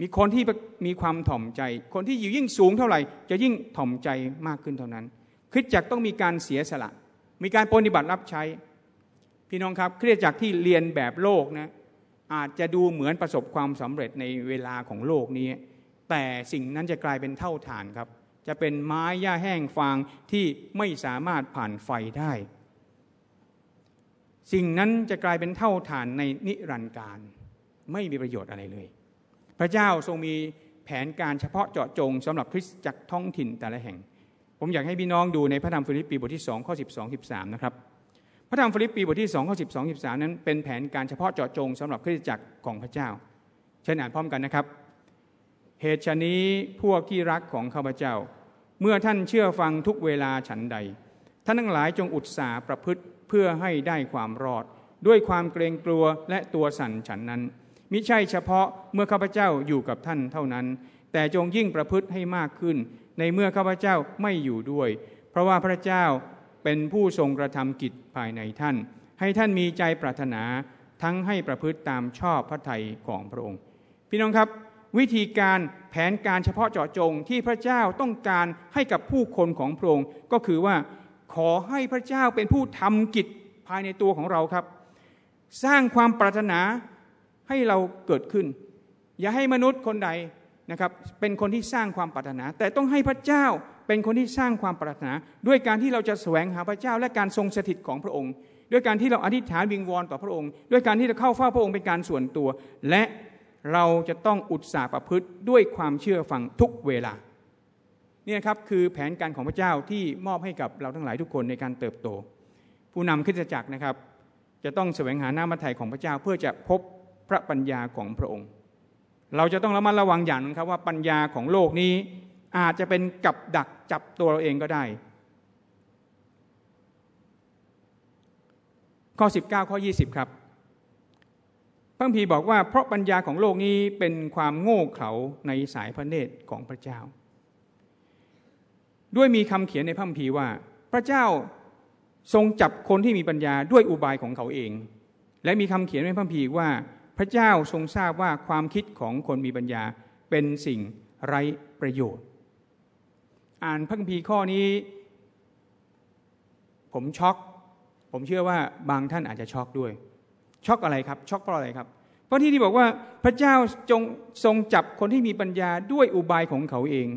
มีคนที่มีความถ่อมใจ คนที่อยู่ยิ่งสูงเท่าไหร่ จะยิ่งถ่อมใจมากขึ้นเท่านั้นคริสตจักรต้องมีการเสียสละ มีการปฏิบัติรับใช้ พี่น้องครับคริสตจักรที่เรียนแบบโลกนะอาจจะดูเหมือนประสบความสำเร็จในเวลาของโลกนี้ แต่สิ่งนั้นจะกลายเป็นเท่าฐานครับ จะเป็นไม้หญ้าแห้งฟางที่ไม่สามารถผ่านไฟได้ สิ่งนั้นจะกลายเป็นเท่าฐานในนิรันดร์การ ไม่มีประโยชน์อะไรเลย พระเจ้าทรงมีแผนการเฉพาะเจาะจงสำหรับคริสตจักรท้องถิ่นแต่ละแห่ง ผมอยากให้พี่น้องดูในพระธรรมฟิลิปปีบทที่2ข้อ12 13นะครับพระธรรมฟิลิปปีบทที่2ข้อ12 13 นั้นเป็นแผนการเฉพาะเจาะจงสำหรับคริสตจักรของพระเจ้าเชิญอ่านพร้อมกันนะครับ เหตุฉะนี้พวกที่รักของข้าพเจ้า เมื่อท่านเชื่อฟังทุกเวลาฉันใด ท่านทั้งหลายจงอุตสาห์ประพฤติเพื่อให้ได้ความรอด ด้วยความเกรงกลัวและตัวสั่นฉันนั้น มิใช่เฉพาะเมื่อข้าพเจ้าอยู่กับท่านเท่านั้น แต่จงยิ่งประพฤติให้มากขึ้น ในเมื่อข้าพเจ้าไม่อยู่ด้วย เพราะว่าพระเจ้าเป็นผู้ทรงกระทำกิจภายในท่าน ให้ท่านมีใจปรารถนาทั้งให้ประพฤติตามชอบพระทัยของพระองค์ พี่น้องครับ วิธีการแผนการเฉพาะเจาะจงที่พระเจ้าต้องการให้กับผู้คนของพระองค์ก็คือว่าขอให้พระเจ้าเป็นผู้ทำกิจภายในตัวของเราครับ สร้างความปรารถนาให้เราเกิดขึ้น อย่าให้มนุษย์คนใดนะครับเป็นคนที่สร้างความปรารถนา แต่ต้องให้พระเจ้าเป็นคนที่สร้างความปรารถนา ด้วยการที่เราจะแสวงหาพระเจ้าและการทรงสถิตของพระองค์ ด้วยการที่เราอธิษฐานวิงวอนต่อพระองค์ ด้วยการที่เราเข้าเฝ้าพระองค์เป็นการส่วนตัว และ เราจะต้องอุตสาห์ประพฤติด้วยความเชื่อฟังทุกเวลาเนี่ยครับคือแผนการของพระเจ้าที่มอบให้กับเราทั้งหลายทุกคนในการเติบโต ผู้นำคริสตจักรนะครับ จะต้องแสวงหาหน้ามัทไทยของพระเจ้าเพื่อจะพบพระปัญญาของพระองค์ เราจะต้องระมัดระวังอย่างนึงครับว่าปัญญาของโลกนี้อาจจะเป็นกับดักจับตัวเราเองก็ได้ ข้อ 19 ข้อ 20 ครับ ระคัมภีบอกว่าเพราะปัญญาของโลกนี้เป็นความโง่เขลาในสายพระเนตรของพระเจ้า ด้วยมีคำเขียนในพระคัมภีร์ว่า พระเจ้าทรงจับคนที่มีปัญญาด้วยอุบายของเขาเอง และมีคำเขียนในพระคัมภีร์ว่า พระเจ้าทรงทราบว่าความคิดของคนมีปัญญาเป็นสิ่งไร้ประโยชน์ อ่านพระคัมภีร์ข้อนี้ ผมช็อก ผมเชื่อว่าบางท่านอาจจะช็อกด้วยช็อกอะไรครับช็อกเพราะอะไรครับ พราะที่ที่บอกว่าพระเจ้าจงทรงจับคนที่มีปัญญาด้วยอุบายของเขาเอง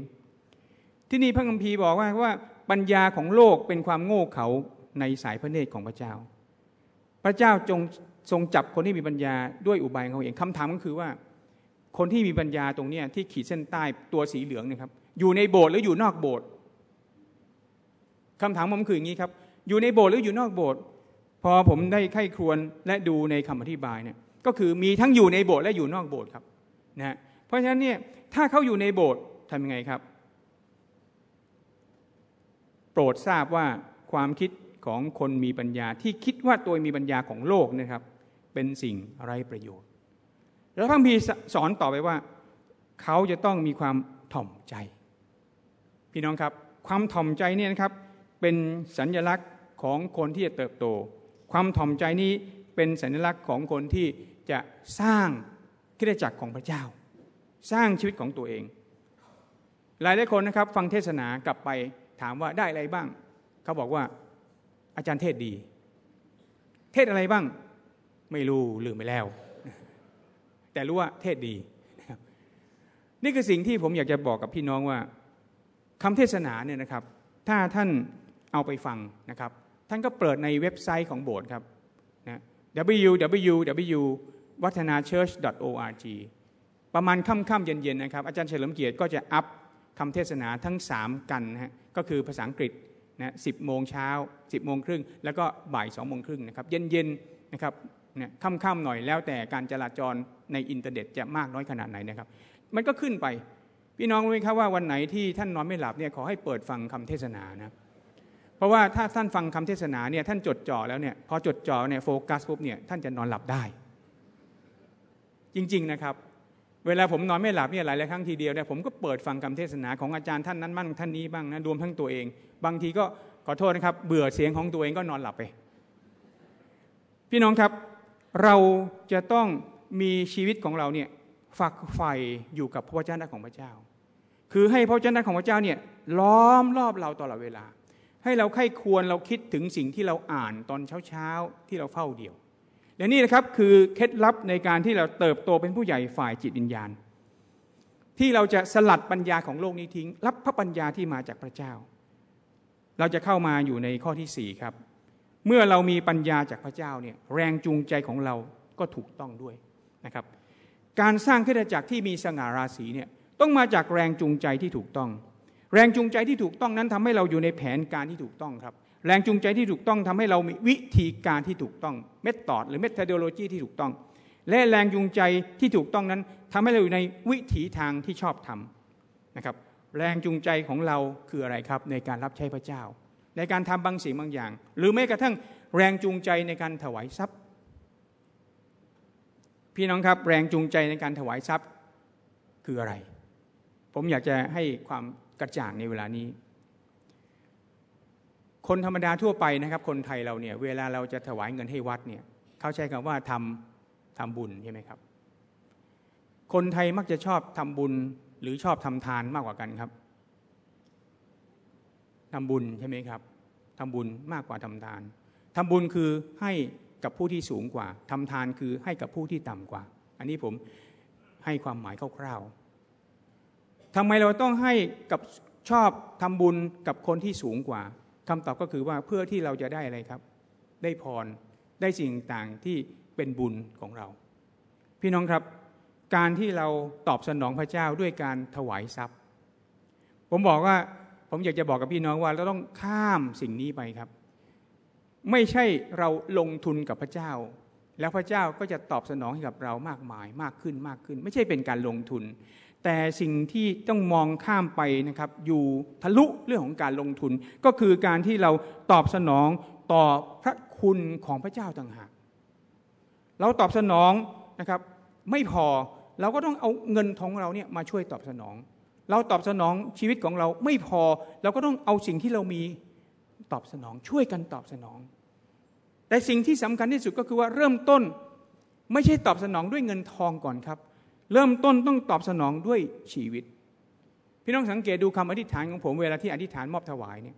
ที่นี่พระคัมภีร์บอกว่าว่าปัญญาของโลกเป็นความโง่เขลาในสายพระเนตรของพระเจ้า พระเจ้าจงทรงจับคนที่มีปัญญาด้วยอุบายของเขาเองคำถามก็คือว่า คนที่มีปัญญาตรงนี้ที่ขีดเส้นใต้ตัวสีเหลืองนะครับอยู่ในโบสถ์หรืออยู่นอกโบสถ์คำถามผมคืออย่างนี้ครับ อยู่ในโบสถ์หรืออยู่นอกโบสถ์พอผมได้ไข้ครวนและดูในคำอธิบายเนี่ย ก็คือมีทั้งอยู่ในโบสถ์และอยู่นอกโบสถ์ครับนะเพราะฉะนั้นเนี่ยถ้าเขาอยู่ในโบสถ์ทำยังไงครับ โปรดทราบว่าความคิดของคนมีปัญญาที่คิดว่าตัวมีปัญญาของโลกนะครับ เป็นสิ่งไร้ประโยชน์ แล้วพระพีสอนต่อไปว่า เขาจะต้องมีความถ่อมใจ พี่น้องครับ ความถ่อมใจเนี่ยนะครับ เป็นสัญญลักษณ์ของคนที่จะเติบโต ความถ่อมใจนี้ เป็นสัญลักษณ์ของคนที่จะสร้างคิดจักรของพระเจ้า สร้างชีวิตของตัวเอง หลายหลายคนนะครับ ฟังเทศนากลับไปถามว่าได้อะไรบ้าง เขาบอกว่าอาจารย์เทศดี เทศอะไรบ้าง ไม่รู้ลืมไปแล้ว แต่รู้ว่าเทศดี นี่คือสิ่งที่ผมอยากจะบอกกับพี่น้องว่าคำเทศนาเนี่ยนะครับ ถ้าท่านเอาไปฟังนะครับ ท่านก็เปิดในเว็บไซต์ของโบสถ์ครับ www วัฒนา church org ประมาณค่ำๆเย็นๆนะครับอาจารย์เฉลิมเกียรติก็จะอัพคำเทศนาทั้ง 3 กันนะฮะก็คือภาษาอังกฤษนะสิบโมงเช้า 10โมงครึ่งแล้วก็บ่าย2โมงครึ่งนะครับเย็นๆนะครับนี่ยค่ำๆหน่อยแล้วแต่การจราจรในอินเทอร์เน็ตจะมากน้อยขนาดไหนนะครับ มันก็ขึ้นไป พี่น้องรู้ไหมครับว่าวันไหนที่ท่านนอนไม่หลับเนี่ยขอให้เปิดฟังคำเทศนานะ เพราะว่าถ้าท่านฟังคำเทศนาเนี่ยท่านจดจ่อแล้วเนี่ยพอจดจ่อเนี่ยโฟกัสปุ๊บเนี่ยท่านจะนอนหลับได้ จริงๆนะครับ เวลาผมนอนไม่หลับเนี่ยหลายหลายครั้งทีเดียวเนี่ยผมก็เปิดฟังคำเทศนาของอาจารย์ท่านนั้นมั่งท่านนี้บ้างนะรวมทั้งตัวเอง บางทีก็ขอโทษนะครับ เบื่อเสียงของตัวเองก็นอนหลับไป พี่น้องครับเราจะต้องมีชีวิตของเราเนี่ยฝักใฝ่อยู่กับพระวจนะของพระเจ้า คือให้พระวจนะของพระเจ้าเนี่ยล้อมรอบเราตลอดเวลา ให้เราไข้ควรเราคิดถึงสิ่งที่เราอ่านตอนเช้าๆที่เราเฝ้าเดียว และนี่นะครับคือเคล็ดลับในการที่เราเติบโตเป็นผู้ใหญ่ฝ่ายจิตวิญญาณ ที่เราจะสลัดปัญญาของโลกนี้ทิ้ง รับพระปัญญาที่มาจากพระเจ้า เราจะเข้ามาอยู่ในข้อที่สี่ครับ เมื่อเรามีปัญญาจากพระเจ้าเนี่ยแรงจูงใจของเราก็ถูกต้องด้วยนะครับ การสร้างขึ้นจากที่มีสง่าราศีเนี่ยต้องมาจากแรงจูงใจที่ถูกต้อง แรงจูงใจที่ถูกต้องนั้นทำให้เราอยู่ในแผนการที่ถูกต้องครับ แรงจูงใจที่ถูกต้องทำให้เรามีวิธีการที่ถูกต้องเมธอดหรือเมธโดโลจีที่ถูกต้อง และแรงจูงใจที่ถูกต้องนั้นทำให้เราอยู่ในวิถีทางที่ชอบทำนะครับ แรงจูงใจของเราคืออะไรครับ ในการรับใช้พระเจ้า ในการทำบางสิ่งบางอย่าง หรือแม้กระทั่งแรงจูงใจในการถวายทรัพย์ พี่น้องครับแรงจูงใจในการถวายทรัพย์คืออะไร ผมอยากจะให้ความ กระจ่างในเวลานี้ คนธรรมดาทั่วไปนะครับ คนไทยเราเนี่ย เวลาเราจะถวายเงินให้วัดเนี่ยเขาใช้คำว่าทำทำบุญใช่ไหมครับ คนไทยมักจะชอบทำบุญหรือชอบทำทานมากกว่ากันครับทำบุญใช่ไหมครับทำบุญมากกว่าทำทานทำบุญคือให้กับผู้ที่สูงกว่าทำทานคือให้กับผู้ที่ต่ำกว่า อันนี้ผมให้ความหมายคร่าวๆ ทำไมเราต้องให้กับชอบทำบุญกับคนที่สูงกว่าคำตอบก็คือว่าเพื่อที่เราจะได้อะไรครับ ได้พรได้สิ่งต่างที่เป็นบุญของเรา พี่น้องครับ การที่เราตอบสนองพระเจ้าด้วยการถวายทรัพย์ ผมบอกว่าผมอยากจะบอกกับพี่น้องว่าเราต้องข้ามสิ่งนี้ไปครับ ไม่ใช่เราลงทุนกับพระเจ้า แล้วพระเจ้าก็จะตอบสนองให้กับเรามากมายมากขึ้นมากขึ้น ไม่ใช่เป็นการลงทุน แต่สิ่งที่ต้องมองข้ามไปนะครับอยู่ทะลุเรื่องของการลงทุน ก็คือการที่เราตอบสนองต่อพระคุณของพระเจ้าต่างหากเราตอบสนองนะครับไม่พอเราก็ต้องเอาเงินทองเราเนี่ยมาช่วยตอบสนอง เราตอบสนองชีวิตของเราไม่พอ เราก็ต้องเอาสิ่งที่เรามีตอบสนอง ช่วยกันตอบสนอง แต่สิ่งที่สำคัญที่สุดก็คือว่าเริ่มต้นไม่ใช่ตอบสนองด้วยเงินทองก่อนครับ เริ่มต้นต้องตอบสนองด้วยชีวิต พี่น้องสังเกตดูคำอธิษฐานของผมเวลาที่อธิษฐานมอบถวายเนี่ย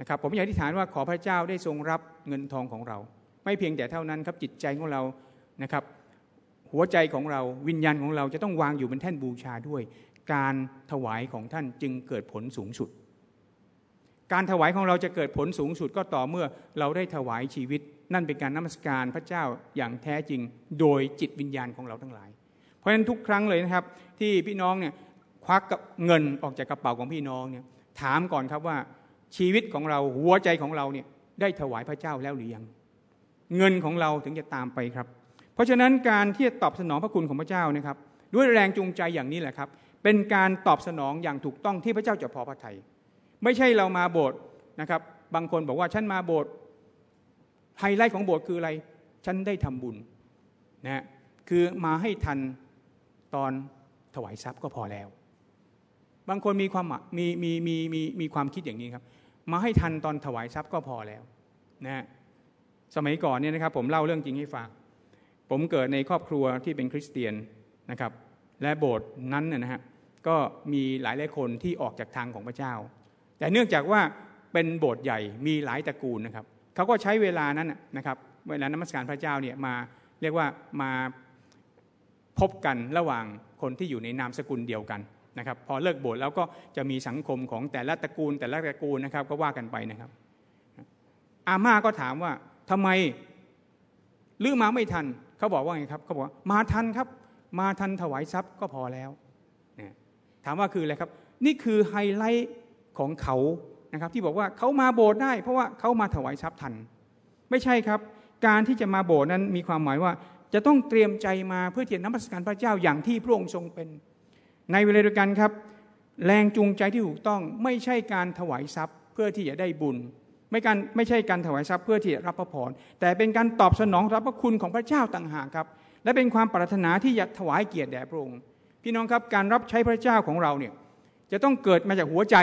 นะครับผมอยากอธิษฐานว่าขอพระเจ้าได้ทรงรับเงินทองของเรา ไม่เพียงแต่เท่านั้นครับจิตใจของเรานะครับ หัวใจของเราวิญญาณของเราจะต้องวางอยู่บนแท่นบูชาด้วย การถวายของท่านจึงเกิดผลสูงสุด การถวายของเราจะเกิดผลสูงสุดก็ต่อเมื่อเราได้ถวายชีวิต นั่นเป็นการนมัสการพระเจ้าอย่างแท้จริง โดยจิตวิญญาณของเราทั้งหลาย ราะฉะนั้นทุกครั้งเลยนะครับ ที่พี่น้องเนี่ยควักกับเงินออกจากกระเป๋าของพี่น้องเนี่ยถามก่อนครับว่าชีวิตของเราหัวใจของเราเนี่ยได้ถวายพระเจ้าแล้วหรือยัง เงินของเราถึงจะตามไปครับ เพราะฉะนั้นการที่จะตอบสนองพระคุณของพระเจ้านะครับ ด้วยแรงจูงใจอย่างนี้แหละครับ เป็นการตอบสนองอย่างถูกต้องที่พระเจ้าจะพอพระทัยไม่ใช่เรามาโบสถ์นะครับ บางคนบอกว่าฉันมาโบสถ์ไฮไลท์ของโบสถ์คืออะไร ฉันได้ทำบุญนะคือมาให้ทัน ตอนถวายทรัพย์ก็พอแล้ว บางคนมีความมีมีมีมีมีความคิดอย่างนี้ครับ มาให้ทันตอนถวายทรัพย์ก็พอแล้วนะสมัยก่อนเนี่ยนะครับ ผมเล่าเรื่องจริงให้ฟังผมเกิดในครอบครัวที่เป็นคริสเตียนนะครับ และโบสถ์นั้นนะฮะก็มีหลายหลายคนที่ออกจากทางของพระเจ้า แต่เนื่องจากว่าเป็นโบสถ์ใหญ่มีหลายตระกูลนะครับเขาก็ใช้เวลานั้นนะครับเวลานมัสการพระเจ้าเนี่ยมาเรียกว่ามา พบกันระหว่างคนที่อยู่ในนามสกุลเดียวกันนะครับพอเลิกโบสถ์แล้วก็จะมีสังคมของแต่ละตระกูล แต่ละตระกูลนะครับก็ว่ากันไปนะครับ อาม่าก็ถามว่าทำไมลือมาไม่ทันเขาบอกว่าไงครับเขาบอกมาทันครับมาทันถวายทรัพย์ก็พอแล้วนี่ยถามว่าคืออะไรครับ นี่คือไฮไลท์ของเขานะครับ ที่บอกว่าเขามาโบสถ์ได้ เพราะว่าเขามาถวายทรัพย์ทัน ไม่ใช่ครับ การที่จะมาโบสถ์นั้นมีความหมายว่า จะต้องเตรียมใจมาเพื่อที่จะนมัสการพระเจ้าอย่างที่พระองค์ทรงเป็น ในเวลาเดียวกันครับ แรงจูงใจที่ถูกต้องไม่ใช่การถวายทรัพย์เพื่อที่จะได้บุญ ไม่การไม่ใช่การถวายทรัพย์เพื่อที่จะรับพระพรแต่เป็นการตอบสนองรับพระคุณของพระเจ้าต่างหากครับ และเป็นความปรารถนาที่จะถวายเกียรติแด่พระองค์พี่น้องครับการรับใช้พระเจ้าของเราเนี่ยจะต้องเกิดมาจากหัวใจ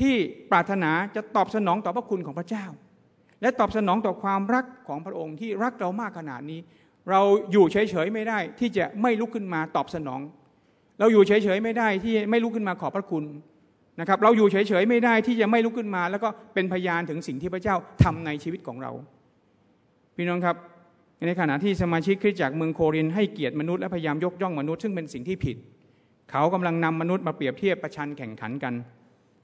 ที่ปรารถนาจะตอบสนองต่อพระคุณของพระเจ้า และตอบสนองต่อความรักของพระองค์ที่รักเรามากขนาดนี้ เราอยู่เฉยๆไม่ได้ ที่จะไม่ลุกขึ้นมาตอบสนอง เราอยู่เฉยๆไม่ได้ที่ไม่ลุกขึ้นมาขอบพระคุณนะครับ เราอยู่เฉยๆไม่ได้ที่จะไม่ลุกขึ้นมา แล้วก็เป็นพยานถึงสิ่งที่พระเจ้าทำในชีวิตของเรา พี่น้องครับในขณะที่สมาชิกคริสตจักรเมืองโครินให้เกียรติมนุษย์และพยายามยกย่องมนุษย์ซึ่งเป็นสิ่งที่ผิด เขากำลังนำมนุษย์มาเปรียบเทียบประชันแข่งขันกัน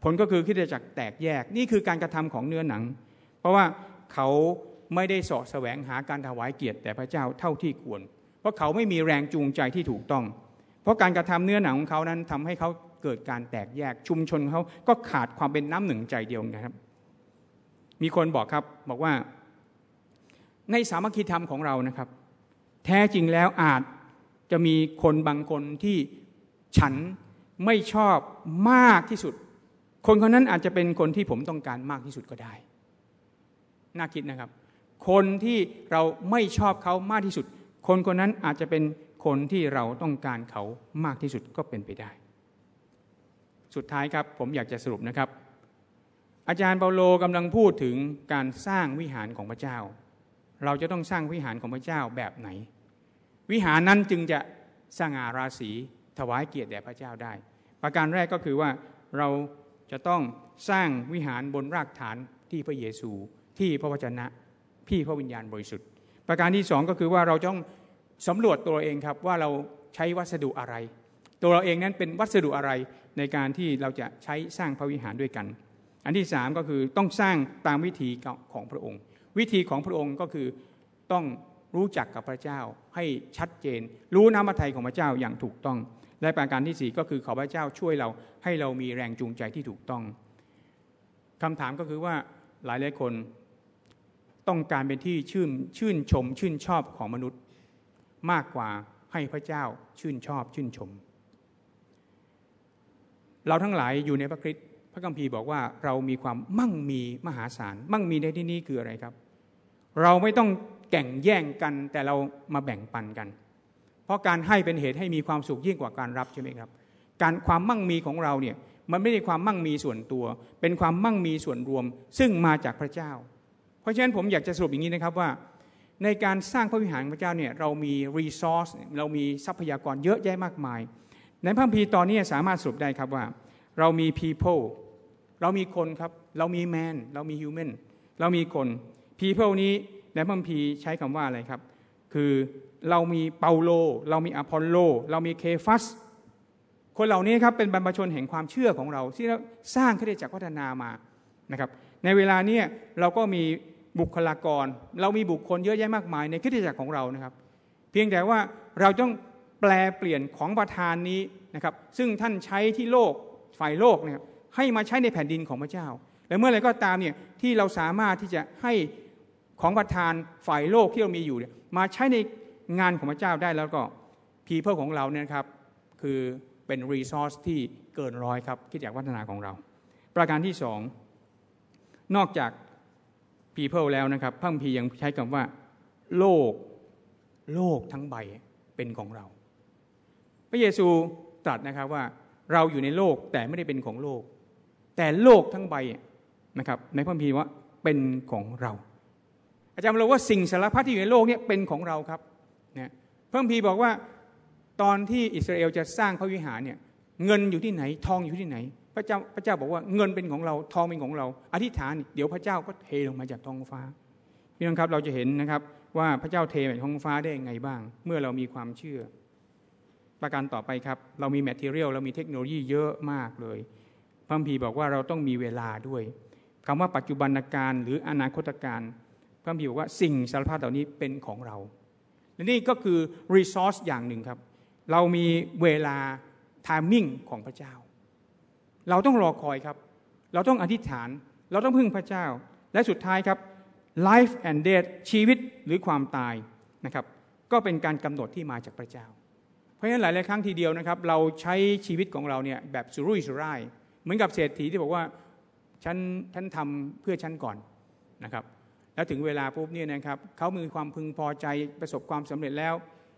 ผลก็คือคริสตจักรแตกแยกนี่คือการกระทำของเนื้อหนัง เพราะว่าเขา ไม่ได้สาะแสวงหาการถวายเกียรติแต่พระเจ้าเท่าที่ควร เพราะเขาไม่มีแรงจูงใจที่ถูกต้อง เพราะการกระทำเนื้อหนังของเขานั้นทำให้เขาเกิดการแตกแยกชุมชนเขาก็ขาดความเป็นน้ำหนึ่งใจเดียวนะครับ มีคนบอกครับบอกว่า ในสามัคคีธรรมของเรานะครับ แท้จริงแล้วอาจจะมีคนบางคนที่ฉันไม่ชอบมากที่สุด คนคนนั้นอาจจะเป็นคนที่ผมต้องการมากที่สุดก็ได้ น่าคิดนะครับ คนที่เราไม่ชอบเขามากที่สุด คนคนนั้นอาจจะเป็นคนที่เราต้องการเขามากที่สุดก็เป็นไปได้ สุดท้ายครับผมอยากจะสรุปนะครับ อาจารย์เปาโลกำลังพูดถึงการสร้างวิหารของพระเจ้า เราจะต้องสร้างวิหารของพระเจ้าแบบไหน วิหารนั้นจึงจะสง่าราศีถวายเกียรติแด่พระเจ้าได้ ประการแรกก็คือว่าเราจะต้องสร้างวิหารบนรากฐานที่พระเยซูที่พระวจนะ พี่พระวิญญาณบริสุทธิ์ ประการที่สองก็คือว่าเราต้องสำรวจตัวเองครับว่าเราใช้วัสดุอะไร ตัวเราเองนั้นเป็นวัสดุอะไรในการที่เราจะใช้สร้างพระวิหารด้วยกัน อันที่สามก็คือต้องสร้างตามวิธีของพระองค์ วิธีของพระองค์ก็คือต้องรู้จักกับพระเจ้าให้ชัดเจน รู้น้ำพระทัยของพระเจ้าอย่างถูกต้อง และประการที่สี่ก็คือขอพระเจ้าช่วยเราให้เรามีแรงจูงใจที่ถูกต้องคำถามก็คือว่าหลายหลายคน ต้องการเป็นที่ชื่นชื่นชม ชื่นชอบของมนุษย์ มากกว่าให้พระเจ้าชื่นชอบชื่นชม เราทั้งหลายอยู่ในพระคริสต์พระคัมภีร์บอกว่าเรามีความมั่งมีมหาศาล มั่งมีในที่นี้คืออะไรครับ เราไม่ต้องแข่งแย่งกันแต่เรามาแบ่งปันกัน เพราะการให้เป็นเหตุให้มีความสุขยิ่งกว่าการรับใช่ไหมครับ การความมั่งมีของเราเนี่ยมันไม่ได้ความมั่งมีส่วนตัว เป็นความมั่งมีส่วนรวม ซึ่งมาจากพระเจ้า เพราะฉะนั้นผมอยากจะสรุปอย่างนี้นะครับว่า ในการสร้างพระวิหารพระเจ้าเนี่ยเรามี resource เรามีทรัพยากรเยอะแยะมากมาย ในพระคัมภีร์ตอนนี้สามารถสรุปได้ครับว่า เรามี people เรามีคนครับ เรามี man เรามี human เรามีคน people นี้ในพระคัมภีร์ใช้คำว่าอะไรครับ คือเรามีเปาโล เรามีอพอลโล เรามีเคฟัส คนเหล่านี้ครับเป็นบรรพชนแห่งความเชื่อของเรา ที่เราสร้างขึ้นจากพัฒนามานะครับในเวลานี้เราก็มี บุคลากร เรามีบุคคลเยอะแยะมากมายในคริสตจักรของเรานะครับ เพียงแต่ว่าเราต้องแปลเปลี่ยนของประธานนี้นะครับซึ่งท่านใช้ที่โลกฝ่ายโลกเนะครับให้มาใช้ในแผ่นดินของพระเจ้า และเมื่อไรก็ตามเนี่ยที่เราสามารถที่จะให้ของประธานฝ่ายโลกที่เรามีอยู่เนี่ยมาใช้ในงานของพระเจ้าได้แล้วก็พีเพิลของเราเนี่ยครับคือเป็นรีซอสที่เกินร้อยครับคิดจากวัฒนาของเรา ประการที่สองนอกจาก people แล้วนะครับพระคัมภียังใช้คำว่า โลก โลกทั้งใบเป็นของเรา พระเยซูตรัสนะครับว่าเราอยู่ในโลกแต่ไม่ได้เป็นของโลก แต่โลกทั้งใบนะครับในพระคัมภีร์ว่าเป็นของเรา อาจารย์เราว่าสิ่งสารพัดที่อยู่ในโลกนี้เป็นของเราครับนะพระคัมภีร์บอกว่าตอนที่อิสราเอลจะสร้างพระวิหารเนี่ยเงินอยู่ที่ไหนทองอยู่ที่ไหน พระเจ้าพระเจ้าบอกว่าเงินเป็นของเราทองเป็นของเรา อธิษฐานเดี๋ยวพระเจ้าก็เทลงมาจากท้องฟ้าพี่น้องครับเราจะเห็นนะครับว่าพระเจ้าเทจากท้องฟ้าได้ยังไงบ้าง เมื่อเรามีความเชื่อ ประการต่อไปครับ เรามีแมทเทียลเรามีเทคโนโลยีเยอะมากเลยพระพีบอกว่าเราต้องมีเวลาด้วยคำว่าปัจจุบันการหรืออนาคตการพระพีบอกว่าสิ่งสารพัดเหล่านี้เป็นของเราและนี่ก็คือรีซอสอย่างหนึ่งครับ เรามีเวลาทามมิ่งของพระเจ้า เราต้องรอคอยครับ เราต้องอธิษฐาน เราต้องพึ่งพระเจ้า และสุดท้ายครับ life and death ชีวิตหรือความตายนะครับ ก็เป็นการกำหนดที่มาจากพระเจ้า เพราะฉะนั้นหลายๆครั้งทีเดียวนะครับ เราใช้ชีวิตของเราเนี่ยแบบสุรุ่ยสุร่าย เหมือนกับเศรษฐีที่บอกว่าฉันฉันทำเพื่อฉันก่อนนะครับแล้วถึงเวลาปุ๊บเนี่ยนะครับเขามีความพึงพอใจประสบความสำเร็จแล้ว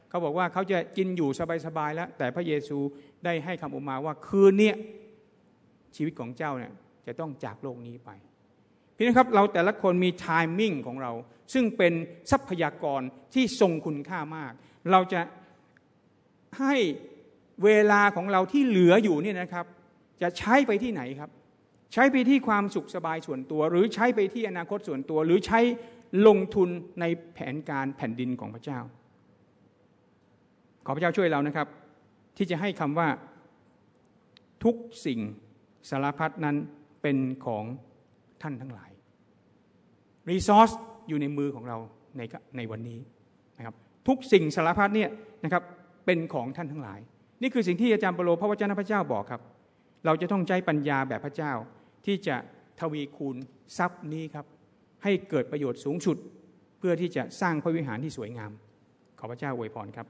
เขาบอกว่าเขาจะกินอยู่สบายๆแล้ว แต่พระเยซูได้ให้คำอุมาว่าคืนนี้ ชีวิตของเจ้าเนี่ยจะต้องจากโลกนี้ไป พี่นะครับเราแต่ละคนมีไทมิ่งของเรา ซึ่งเป็นทรัพยากรที่ทรงคุณค่ามาก เราจะให้เวลาของเราที่เหลืออยู่เนี่ยนะครับ จะใช้ไปที่ไหนครับ ใช้ไปที่ความสุขสบายส่วนตัว หรือใช้ไปที่อนาคตส่วนตัว หรือใช้ลงทุนในแผนการแผ่นดินของพระเจ้า ขอพระเจ้าช่วยเรานะครับ ที่จะให้คำว่าทุกสิ่ง สารพัดนั้นเป็นของท่านทั้งหลายรีซอสอยู่ในมือของเราในในวันนี้นะครับทุกสิ่งสารพัดเนี่ยนะครับเป็นของท่านทั้งหลาย นี่คือสิ่งที่อาจารย์เปโลพระวจนะพระเจ้าบอกครับ เราจะต้องใช้ปัญญาแบบพระเจ้าที่จะทวีคูณทรัพย์นี้ครับให้เกิดประโยชน์สูงสุด เพื่อที่จะสร้างพระวิหารที่สวยงาม ขอพระเจ้าอวยพรครับ